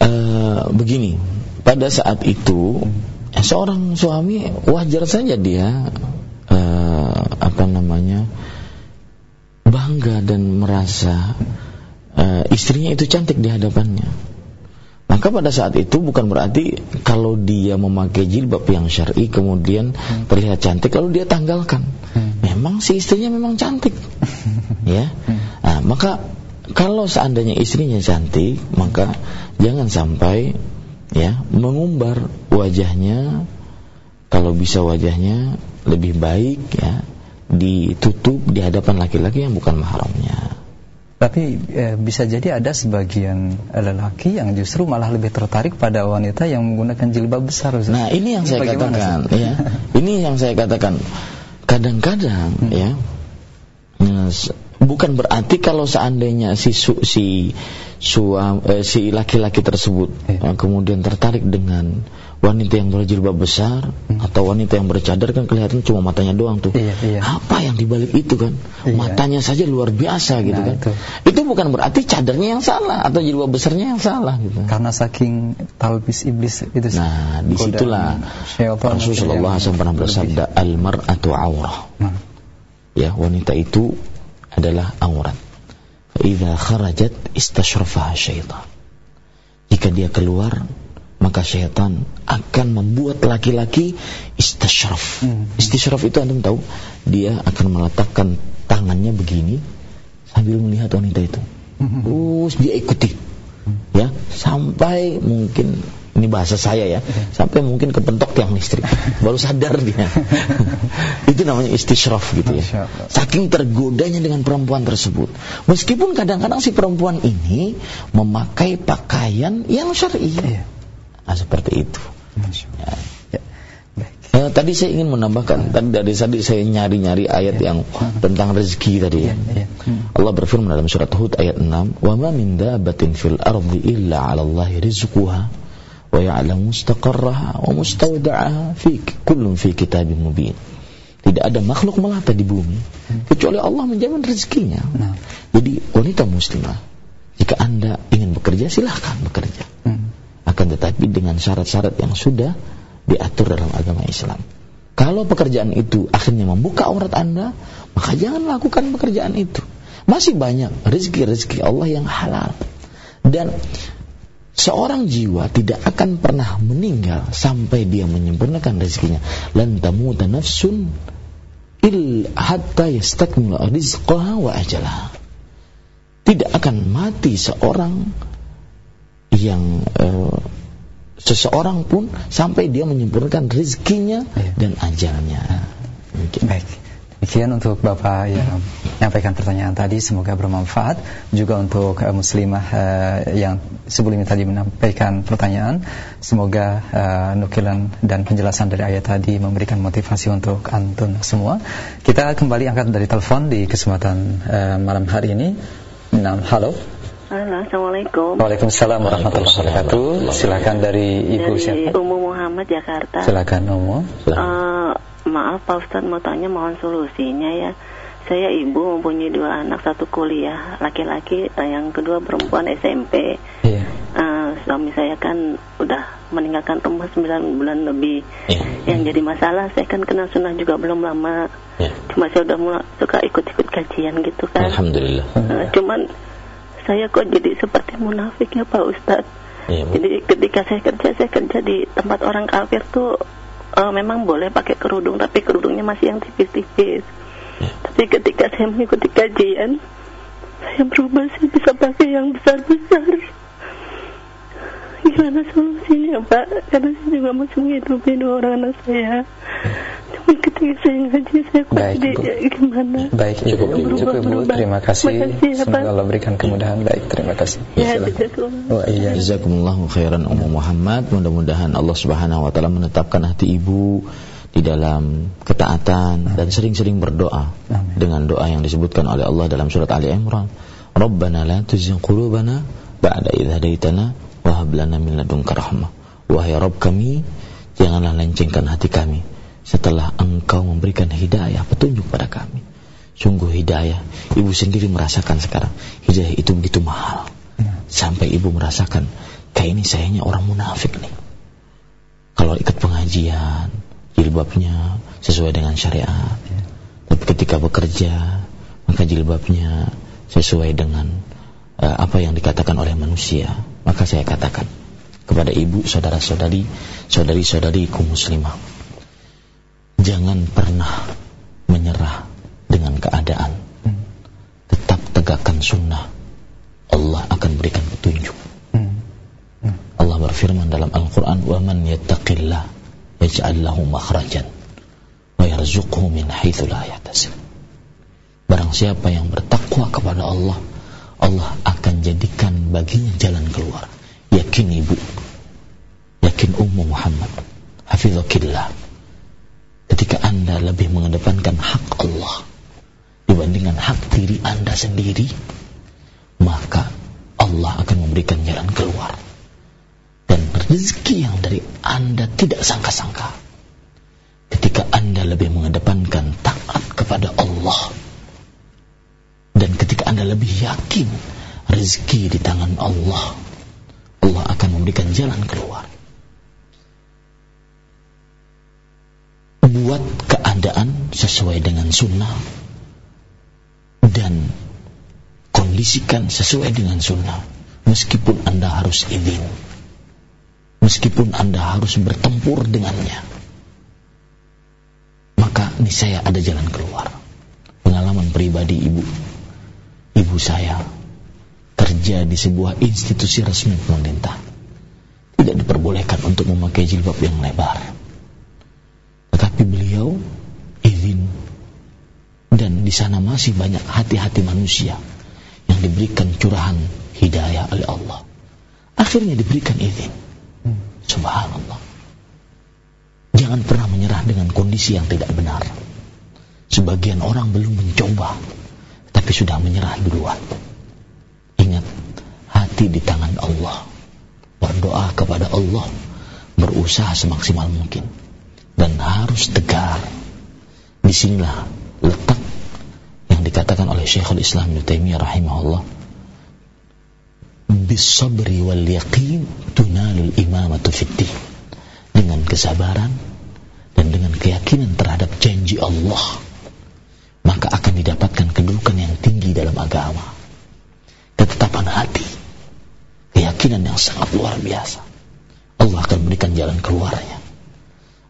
Eh, begini, pada saat itu eh, seorang suami wajar saja dia eh, apa namanya bangga dan merasa eh, istrinya itu cantik di hadapannya. Maka pada saat itu bukan berarti kalau dia memakai jilbab yang syar'i kemudian terlihat cantik lalu dia tanggalkan. Hmm. Memang si istrinya memang cantik. ya. Nah, maka kalau seandainya istrinya cantik, maka jangan sampai ya mengumbar wajahnya kalau bisa wajahnya lebih baik ya ditutup di hadapan laki-laki yang bukan mahramnya. Tapi eh, bisa jadi ada sebagian lelaki yang justru malah lebih tertarik pada wanita yang menggunakan jilbab besar. Ustaz. Nah, ini yang saya bagaimana, katakan ya. Ini yang saya katakan. Kadang-kadang Hmm. ya bukan berarti kalau seandainya si su, si suam, eh, si laki-laki tersebut Iya. eh, kemudian tertarik dengan wanita yang berjilbab besar Hmm. atau wanita yang bercadar kan kelihatan cuma matanya doang tuh. Iya, iya. Apa yang dibalik itu kan? Iya. Matanya saja luar biasa gitu Nah, kan. itu. Itu bukan berarti cadarnya yang salah atau jilbab besarnya yang salah gitu. Karena saking talbis iblis itu. Nah, di situlah Rasulullah SAW pernah bersabda, al-mar'atu aurah. Nah, Ya, wanita itu adalah aurat. Idza kharajat istashrafaha syaitan. Jika dia keluar, maka syaitan akan membuat laki-laki istashraf. Hmm. Istishraf itu antum tahu, dia akan meletakkan tangannya begini sambil melihat wanita itu. Hmm. Terus dia ikuti. Ya, sampai mungkin ini bahasa saya ya, sampai mungkin kepentok tiang listrik. Baru sadar dia. itu namanya istishraf gitu ya. Saking tergodanya dengan perempuan tersebut. Meskipun kadang-kadang si perempuan ini memakai pakaian yang syar'i. Iya. Nah, seperti itu. Ya. Ya. Eh, tadi saya ingin menambahkan tadi dari tadi saya nyari-nyari ayat yang tentang rezeki tadi ya. Iya, iya. Hmm. Allah berfirman dalam surat Hud ayat 6, "Wa ma min dabbatin fil ardi illa 'ala Allahi rizquha wa ya'lamu mustaqarraha wa mustawda'aha fi kullun fi kitabin mubin." Tidak ada makhluk melata di bumi kecuali Allah menjamin rezekinya. Nah. Jadi wanita muslimah, jika Anda ingin bekerja silahkan bekerja. Hmm. Akan tetapi dengan syarat-syarat yang sudah diatur dalam agama Islam. Kalau pekerjaan itu akhirnya membuka aurat Anda, maka jangan lakukan pekerjaan itu. Masih banyak rezeki-rezeki Allah yang halal. Dan seorang jiwa tidak akan pernah meninggal sampai dia menyempurnakan rezekinya. Lan tamuta nafsun il hatta yastakmila rizqaha wa ajalaha. Tidak akan mati seorang yang eh, seseorang pun sampai dia menyempurnakan rezekinya Iya. dan ajalnya. Mungkin. Baik. Demikian untuk Bapak yang menyampaikan pertanyaan tadi semoga bermanfaat juga untuk uh, muslimah uh, yang sebelumnya tadi menyampaikan pertanyaan semoga uh, nukilan dan penjelasan dari ayat tadi memberikan motivasi untuk antun semua. Kita kembali angkat dari telepon di kesempatan uh, malam hari ini. Nah, halo. Halo, Assalamualaikum. Waalaikumsalam warahmatullahi wabarakatuh. Silakan dari Ibu Dari siapa? Umu Muhammad Jakarta. Silakan Umu. Eh, maaf Pak Ustadz mau tanya mohon solusinya ya. Saya ibu mempunyai dua anak satu kuliah laki-laki eh, yang kedua perempuan SMP. Iya. Eh, suami saya kan udah meninggalkan rumah 9 bulan lebih. Iya. Yang jadi masalah saya kan kenal sunnah juga belum lama. Ya. Cuma saya udah mulai suka ikut-ikut kajian gitu kan. Alhamdulillah. Eh, cuman saya kok jadi seperti munafik ya Pak Ustadz. Bu. Jadi ketika saya kerja, saya kerja di tempat orang kafir tuh eh, memang boleh pakai kerudung, tapi kerudungnya masih yang tipis-tipis. Ya. Tapi ketika saya mengikuti kajian, saya berubah, saya bisa pakai yang besar-besar. Gimana solusinya Pak? Karena saya juga masih menghidupi dua orang anak saya. Cuma ketika saya ngaji, saya kok Baik, jadi Bu. ya, gimana? Baik Ibu, Cukup, Ibu. cukup Ibu. Terima kasih. Makasih ya, Semoga. Allah berikan kemudahan. Baik, terima kasih. Ya, Silakan. jazakumullah. Oh iya. Jazakumullahu khairan Ummu Muhammad. Mudah-mudahan Allah Subhanahu wa taala menetapkan hati ibu di dalam ketaatan dan sering-sering berdoa Amin. dengan doa yang disebutkan oleh Allah dalam surat Ali Imran. Rabbana la tuzigh qulubana ba'da idh hadaitana wa hab lana min ladunka rahmah. Wahai Rabb kami, janganlah lencengkan hati kami setelah Engkau memberikan hidayah petunjuk pada kami. Sungguh hidayah, ibu sendiri merasakan sekarang. Hidayah itu begitu mahal. Sampai ibu merasakan kayak ini sayanya orang munafik nih. Kalau ikut pengajian jilbabnya sesuai dengan syariat. Tapi ketika bekerja maka jilbabnya sesuai dengan eh, apa yang dikatakan oleh manusia maka saya katakan kepada ibu saudara-saudari saudari-saudariku muslimah jangan pernah menyerah dengan keadaan. Tetap tegakkan sunnah. Allah akan berikan petunjuk. Allah berfirman dalam Al-Quran yattaqillah yaj'al lahu makhrajan wa yarzuqhu min haitsu la yahtasib. Barang siapa yang bertakwa kepada Allah Allah akan jadikan baginya jalan keluar. Yakin ibu. Yakin Ummu Muhammad. Hafizakillah. Ketika anda lebih mengedepankan hak Allah Dibandingkan hak diri anda sendiri Maka Allah akan memberikan jalan keluar. Dan rezeki yang dari anda tidak sangka-sangka. Ketika anda lebih mengedepankan taat kepada Allah anda lebih yakin rezeki di tangan Allah Allah akan memberikan jalan keluar. Buat keadaan sesuai dengan sunnah dan kondisikan sesuai dengan sunnah meskipun anda harus izin meskipun anda harus bertempur dengannya maka niscaya ada jalan keluar. Pengalaman pribadi ibu ibu saya kerja di sebuah institusi resmi pemerintah tidak diperbolehkan untuk memakai jilbab yang lebar tetapi beliau izin dan di sana masih banyak hati-hati manusia yang diberikan curahan hidayah oleh Allah. Akhirnya diberikan izin. Subhanallah. Jangan pernah menyerah dengan kondisi yang tidak benar. Sebagian orang belum mencoba, tapi sudah menyerah duluan. Ingat, hati di tangan Allah. Berdoa kepada Allah, berusaha semaksimal mungkin, dan harus tegar. Di sinilah letak yang dikatakan oleh Syekhul Islam Ibnu Taimiyah rahimahullah bisabri wal yaqin tunalul imamatu fid dengan kesabaran dan dengan keyakinan terhadap janji Allah maka akan didapatkan kedudukan yang tinggi dalam agama ketetapan hati keyakinan yang sangat luar biasa Allah akan berikan jalan keluarnya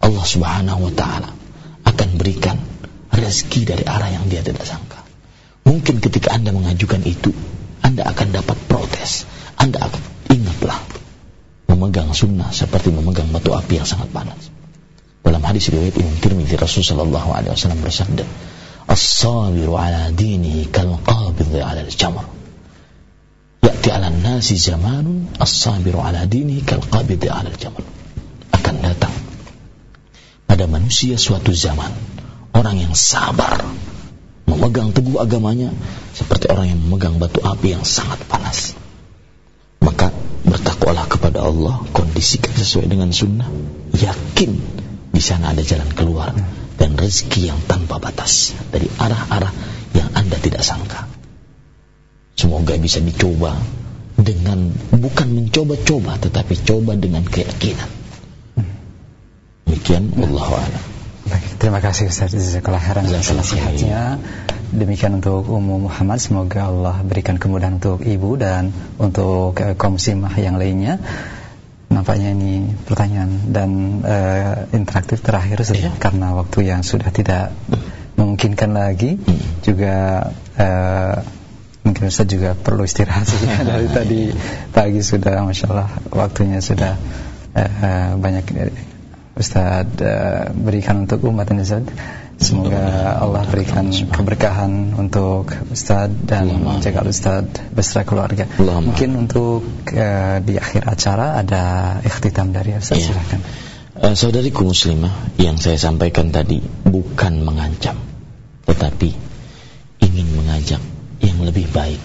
Allah subhanahu wa ta'ala akan berikan rezeki dari arah yang dia tidak sangka. Mungkin ketika Anda mengajukan itu, Anda akan dapat protes. Anda akan ingatlah memegang sunnah seperti memegang batu api yang sangat panas. Dalam hadis riwayat Imam Tirmidzi Rasulullah sallallahu alaihi wasallam bersabda, as-sabiru ala dinihi kal qabidhi ala al-jamr ya'ti ala nasi zamanun as-sabiru ala dinihi kal qabidhi ala al-jamr akan datang pada manusia suatu zaman orang yang sabar memegang teguh agamanya seperti orang yang memegang batu api yang sangat panas. Maka bertakwalah kepada Allah kondisikan sesuai dengan sunnah yakin di sana ada jalan keluar dan rezeki yang tanpa batas dari arah-arah yang Anda tidak sangka. Semoga bisa dicoba dengan bukan mencoba-coba tetapi coba dengan keyakinan. Demikian Allah a'lam. Baik, terima kasih Ustaz Jazakallah khairan atas nasihatnya. Demikian untuk Ummu Muhammad, semoga Allah berikan kemudahan untuk ibu dan untuk kaum simah yang lainnya. Nampaknya ini pertanyaan dan uh, interaktif terakhir saja karena waktu yang sudah tidak memungkinkan lagi. Juga uh, mungkin Ustaz juga perlu istirahat saja dari tadi pagi sudah Masya Allah waktunya sudah uh, banyak Ustaz uh, berikan untuk umat ini Ustaz. Semoga Allah berikan keberkahan untuk Ustaz dan menjaga Ustaz beserta keluarga. Mungkin untuk uh, di akhir acara ada ikhtitam dari Ustaz Iya. silakan. Eh, saudariku muslimah yang saya sampaikan tadi bukan mengancam tetapi ingin mengajak yang lebih baik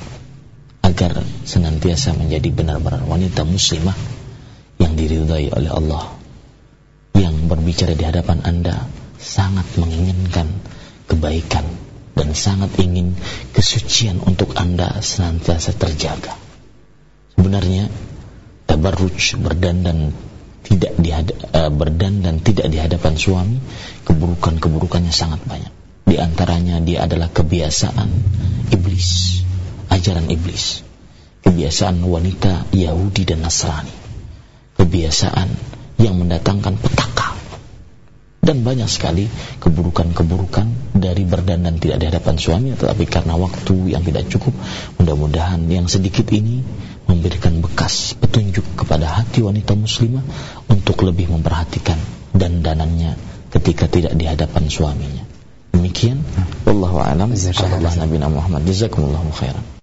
agar senantiasa menjadi benar-benar wanita muslimah yang diridhai oleh Allah yang berbicara di hadapan Anda sangat menginginkan kebaikan dan sangat ingin kesucian untuk Anda senantiasa terjaga. Sebenarnya tabarruj berdandan tidak di uh, berdandan tidak di hadapan suami keburukan-keburukannya sangat banyak. Di antaranya dia adalah kebiasaan iblis, ajaran iblis. Kebiasaan wanita Yahudi dan Nasrani. Kebiasaan yang mendatangkan petaka dan banyak sekali keburukan-keburukan dari berdandan tidak di hadapan suami. Tetapi karena waktu yang tidak cukup mudah-mudahan yang sedikit ini memberikan bekas petunjuk kepada hati wanita muslimah untuk lebih memperhatikan dandanannya ketika tidak di hadapan suaminya. Demikian. Wallahu alam. Sallallahu nabi Muhammad. Jazakumullahu khairan